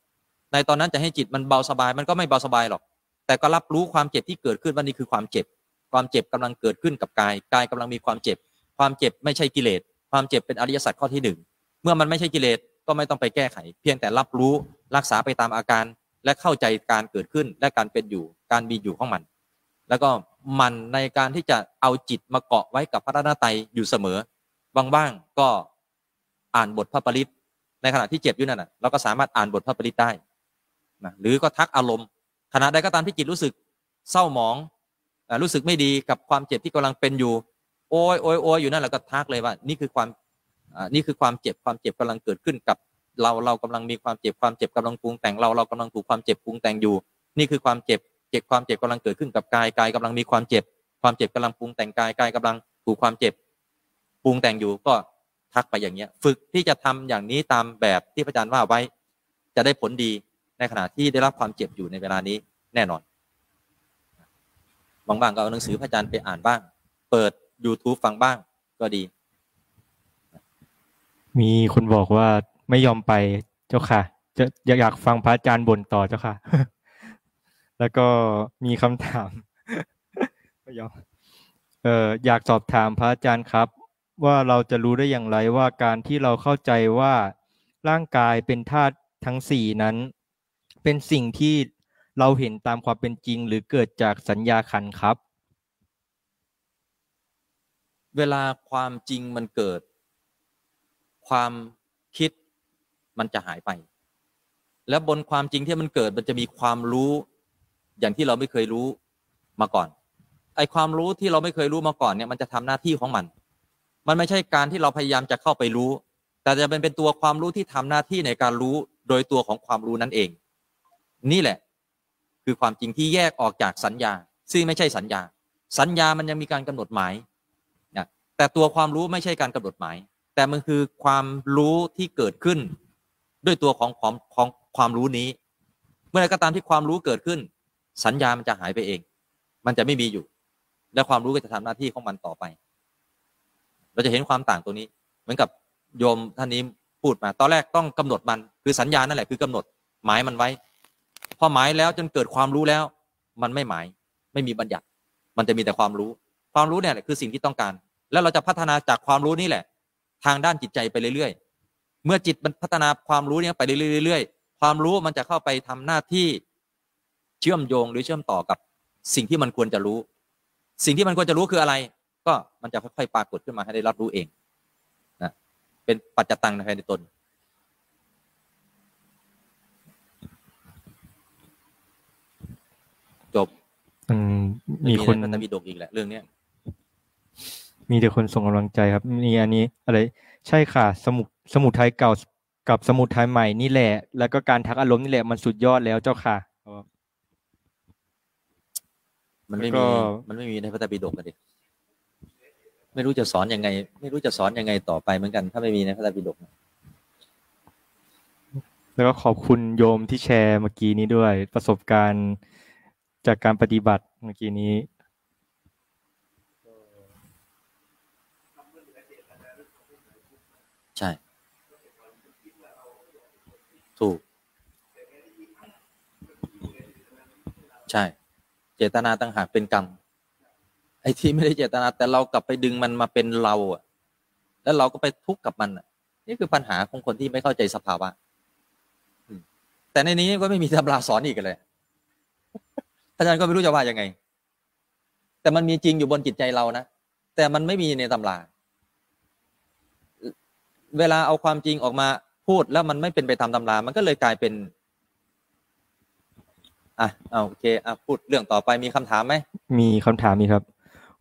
ในตอนนั้นจะให้จิตมันเบาสบาย มันก็ไม่เบาสบายหรอก แต่ก็รับรู้ความเจ็บที่เกิดขึ้นว่านี่คือความเจ็บ ความเจ็บกำลังเกิดขึ้นกับกาย กายกำลังมีความเจ็บ ความเจ็บไม่ใช่กิเลส ความเจ็บเป็นอริยสัจข้อที่หนึ่งเมื่อมันไม่ใช่กิเลสก็ไม่ต้องไปแก้ไข เพียงแต่รับรู้รักษาไปตามอาการและเข้าใจการเกิดขึ้นและการเป็นอยู่ การมีอยู่ของมัน แล้วก็มันในการที่จะเอาจิตมาเกาะไว้กับพระรัตนตรัยอยู่เสมอบางๆก็อ่านบทพระปริตในขณะที่เจ็บอยู่นั่นนะเราก็สามารถอ่านบทพระปริตได้นะหรือก็ทักอารมณ์ขณะใดก็ตามที่จิตรู้สึกเศร้าหมองรู้สึกไม่ดีกับความเจ็บที่กำลังเป็นอยู่ โอ้ยโอ้ยโอยอยู่นั่นแหละก็ทักเลยว่า นี่คือความนี่คือความเจ็บความเจ็บกำลังเกิดขึ้นกับเราเรากำลังมีความเจ็บความเจ็บกำลังปรุงแต่งเราเรากำลังถูกความเจ็บปรุงแต่งอยู่ นี่คือความเจ็บ เจ็บความเจ็บกำลังเกิดขึ้นกับกายกายกำลังมีความเจ็บ ความเจ็บกำลังปรุงแต่งกายกายกำลังถูกความเจ็บปรุงแต่งอยู่ก็ทักไปอย่างเงี้ย ฝึกที่จะทำอย่างนี้ตามแบบที่พระอาจารย์ว่าไว้ จะได้ผลดีในขณะที่ได้รับความเจ็บอยู่ในเวลานี้แน่นอนบางบางก็เอาหนังสือพระอาจารย์ไปอ่านบ้าง เปิด YouTube ฟังบ้างก็ดี มีคนบอกว่าไม่ยอมไปเจ้าค่ะ จะอยากฟังพระอาจารย์บ่นต่อเจ้าค่ะ แล้วก็มีคำถามไม่ยอมเอออยากสอบถามพระอาจารย์ครับ ว่าเราจะรู้ได้อย่างไรว่าการที่เราเข้าใจว่าร่างกายเป็นธาตุทั้งสี่นั้น เป็นสิ่งที่เราเห็นตามความเป็นจริง หรือเกิดจากสัญญาขันครับ เวลาความจริงมันเกิด ความคิดมันจะหายไป และบนความจริงที่มันเกิดมันจะมีความรู้ อย่างที่เราไม่เคยรู้มาก่อน ไอความรู้ที่เราไม่เคยรู้มาก่อนเนี่ยมันจะทำหน้าที่ของมัน มันไม่ใช่การที่เราพยายามจะเข้าไปรู้ แต่จะเป็นเป็นตัวความรู้ที่ทำหน้าที่ในการรู้โดยตัวของความรู้นั่นเอง นี่แหละ คือความจริงที่แยกออกจากสัญญา ซึ่งไม่ใช่สัญญา สัญญามันยังมีการกำหนดหมายนะแต่ตัวความรู้ไม่ใช่การกำหนดหมาย แต่มันคือความรู้ที่เกิดขึ้น ด้วยตัวของของของความรู้นี้ เมื่อไรก็ตามที่ความรู้เกิดขึ้น สัญญามันจะหายไปเอง มันจะไม่มีอยู่ และความรู้ก็จะทำหน้าที่ของมันต่อไป เราจะเห็นความต่างตัวนี้ เหมือนกับโยมท่านนี้พูดมา ตอนแรกต้องกำหนดมันคือสัญญานั่นแหละคือกำหนดหมายมันไว้ พอหมายแล้วจนเกิดความรู้แล้ว มันไม่หมาย ไม่มีบัญญัติ มันจะมีแต่ความรู้ ความรู้เนี่ยแหละคือสิ่งที่ต้องการ แล้วเราจะพัฒนาจากความรู้นี่แหละ ทางด้านจิตใจไปเรื่อยๆ เมื่อจิตมันพัฒนาความรู้เนี่ยไปเรื่อยๆ ความรู้มันจะเข้าไปทำหน้าที่ เชื่อมโยงหรือเชื่อมต่อกับสิ่งที่มันควรจะรู้ สิ่งที่มันควรจะรู้คืออะไร ก็มันจะค่อยๆปรากฏขึ้นมาให้ได้รับรู้เองนะเป็นปัจจตังในภายในตนจบมีคนมันจะมีดกอีกแหละเรื่องเนี้ยมีแต่คนส่งกำลังใจครับมีอันนี้อะไร ใช่ค่ะ สมุสมุทไทยเก่ากับสมุทไทยใหม่นี่แหละ แล้วก็การทักอารมณ์นี่แหละมันสุดยอดแล้วเจ้าค่ะ มันไม่มีมันไม่มีในพระไตรปิฎกกันดิไม่รู้จะสอนยังไง ไม่รู้จะสอนยังไงต่อไปเหมือนกัน ถ้าไม่มีในพระไตรปิฎกแล้วก็ขอบคุณโยมที่แชร์เมื่อกี้นี้ด้วย ประสบการณ์จากการปฏิบัติเมื่อกี้นี้ใช่ถูก ใช่ เจตนาต่างหากเป็นกรรม ไอ้ที่ไม่ได้เจตนา แต่เรากลับไปดึงมันมาเป็นเราอะ แล้วเราก็ไปทุกข์กับมันอะ นี่คือปัญหาของคนที่ไม่เข้าใจสภาวะแต่ในนี้ก็ไม่มีตำราสอนอีกเลย อาจารย์ก็ไม่รู้จะว่ายังไง แต่มันมีจริงอยู่บนจิตใจเรานะ แต่มันไม่มีในตำรา เวลาเอาความจริงออกมาพูดแล้วมันไม่เป็นไปตามตำรา มันก็เลยกลายเป็น อะเอาโอเคอะพูดเรื่องต่อไปมีคำถามไหมมีคำถามมีครับ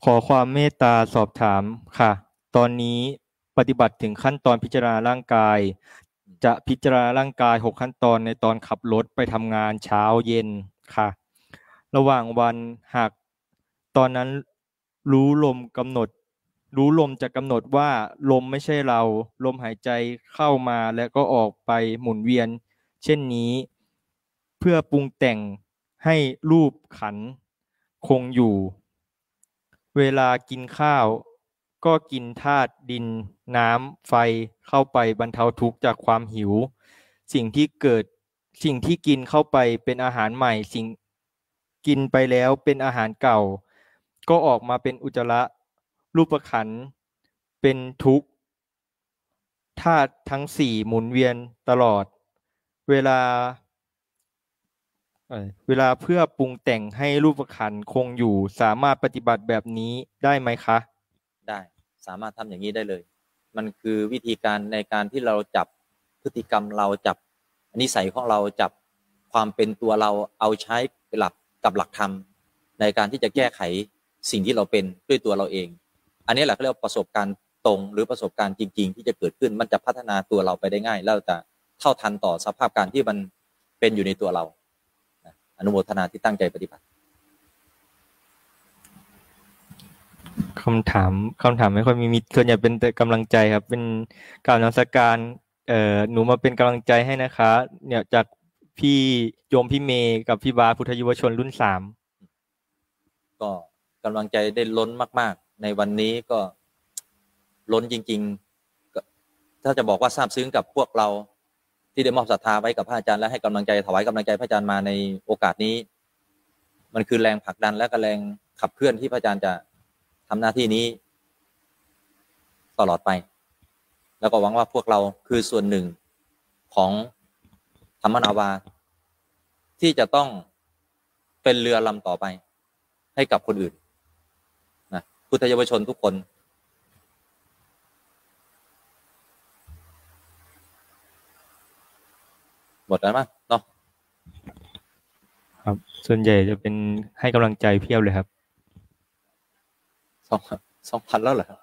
ขอความเมตตาสอบถามค่ะ ตอนนี้ปฏิบัติถึงขั้นตอนพิจารณาร่างกาย จะพิจารณาร่างกายหกขั้นตอนในตอนขับรถไปทำงานเช้าเย็นค่ะ ระหว่างวันหากตอนนั้นรู้ลมกำหนด รู้ลมจะกำหนดว่าลมไม่ใช่เรา ลมหายใจเข้ามาแล้วก็ออกไปหมุนเวียน เช่นนี้ เพื่อปรุงแต่ง ให้รูปขันคงอยู่ เวลากินข้าว ก็กินธาตุดิน น้ำไฟเข้าไปบรรเทาทุกข์จากความหิว สิ่งที่เกิดสิ่งที่กินเข้าไปเป็นอาหารใหม่สิ่งกินไปแล้วเป็นอาหารเก่า ก็ออกมาเป็นอุจจาระรูปขันเป็นทุกข์ธาตุทั้งสี่หมุนเวียนตลอด เวลา เวลาเพื่อปรุงแต่งให้รูปขันคงอยู่ สามารถปฏิบัติแบบนี้ได้ไหมคะ ได้สามารถทำอย่างนี้ได้เลย มันคือวิธีการในการที่เราจับพฤติกรรมเราจับนิสัยของเราจับความเป็นตัวเราเอาใช้เป็นหลักกับหลักธรรม ในการที่จะแก้ไขสิ่งที่เราเป็นด้วยตัวเราเอง อันนี้แหละเขาเรียกว่าประสบการณ์ตรงหรือประสบการณ์จริง ๆ ที่จะเกิดขึ้นมันจะพัฒนาตัวเราไปได้ง่าย แล้วจะเท่าทันต่อสภาพการที่มันเป็นอยู่ในตัวเรา อนุโมทนาที่ตั้งใจปฏิบัติคำถามคำถามไม่ค่อยมีมีส่วนใหญ่เป็นแต่กำลังใจครับ เป็นการนักการเอ่อหนูมาเป็นกำลังใจให้นะคะ เนี่ยจากพี่โยมพี่เมย์กับพี่บาพุทธยุวชนรุ่นสามก็กำลังใจได้ล้นมาก ๆ ในวันนี้ก็ล้นจริง ๆ ถ้าจะบอกว่าซาบซึ้งกับพวกเรา ที่ได้มอบศรัทธาไว้กับพระอาจารย์และให้กำลังใจถวายกำลังใจพระอาจารย์มาในโอกาสนี้ มันคือแรงผลักดันและกแรงขับเคลื่อนที่พระอาจารย์จะทำหน้าที่นี้ ตลอดไป แล้วก็หวังว่าพวกเราคือส่วนหนึ่งของธรรมนาวา ที่จะต้องเป็นเรือลำต่อไป ให้กับคนอื่นนะพุทธเยาวชนทุกคน หมดแล้วมั้งเนาะครับ ส่วนใหญ่จะเป็นให้กำลังใจเพียบเลยครับสองสองพันแล้วเหรอครับ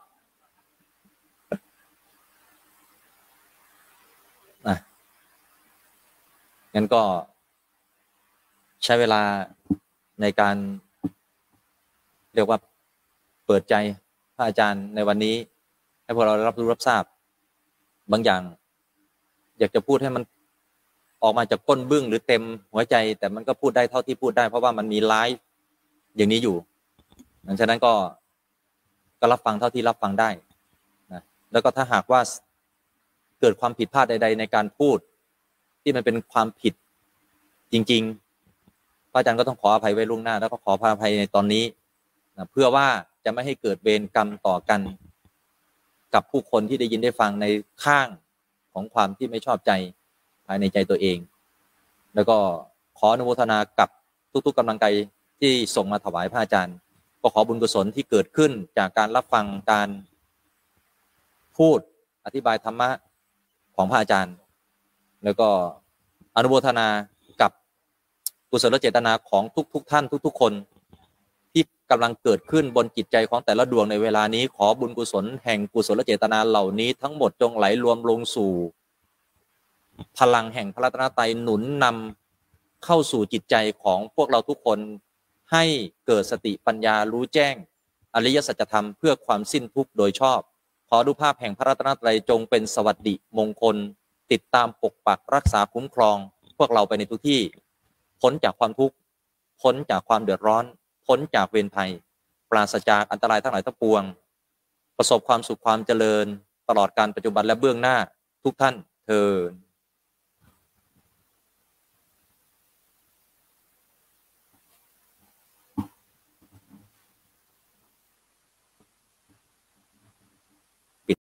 อะงั้นก็ใช้เวลาในการเรียกว่าเปิดใจพระอาจารย์ในวันนี้ ให้พวกเรารับรู้รับทราบ บางอย่าง อยากจะพูดให้มัน ออกมาจากก้นบึ้งหรือเต็มหัวใจ แต่มันก็พูดได้เท่าที่พูดได้ เพราะว่ามันมีไลฟ์อย่างนี้อยู่ดังนั้นก็ก็รับฟังเท่าที่รับฟังได้นะแล้วก็ถ้าหากว่าเกิดความผิดพลาดใด ๆ ในการพูด ที่มันเป็นความผิดจริง ๆ พระอาจารย์ก็ต้องขออภัยไว้ล่วงหน้า แล้วก็ขออภัยในตอนนี้นะเพื่อว่าจะไม่ให้เกิดเวรกรรมต่อกัน กับผู้คนที่ได้ยินได้ฟังในข้างของความที่ไม่ชอบใจ ภายในใจตัวเอง แล้วก็ขออนุโมทนากับทุกๆกำลังใจที่ส่งมาถวายพระอาจารย์ ก็ขอบุญกุศลที่เกิดขึ้นจากการรับฟังการพูดอธิบายธรรมะของพระอาจารย์ แล้วก็อนุโมทนากับกุศลเจตนาของทุกๆทท่านทุก ๆ คนที่กำลังเกิดขึ้นบนจิตใจของแต่ละดวงในเวลานี้ ขอบุญกุศลแห่งกุศลเจตนาเหล่านี้ทั้งหมดจงไหลรวมลงสู่ พลังแห่งพระรัตนตรัยหนุนนำเข้าสู่จิตใจของพวกเราทุกคนให้เกิดสติปัญญารู้แจ้ง อริยสัจธรรมเพื่อความสิ้นทุกข์โดยชอบ ขอดูภาพแห่งพระรัตนตรัยจงเป็นสวัสดิมงคล ติดตามปกปักรักษาคุ้มครอง พวกเราไปในทุกที่ พ้นจากความทุกข์พ้นจากความเดือดร้อน พ้นจากเวรภัย ปราศจากอันตรายทั้งหลายทั้งปวง ประสบความสุขความเจริญ ตลอดการปัจจุบันและเบื้องหน้าทุกท่านเทิน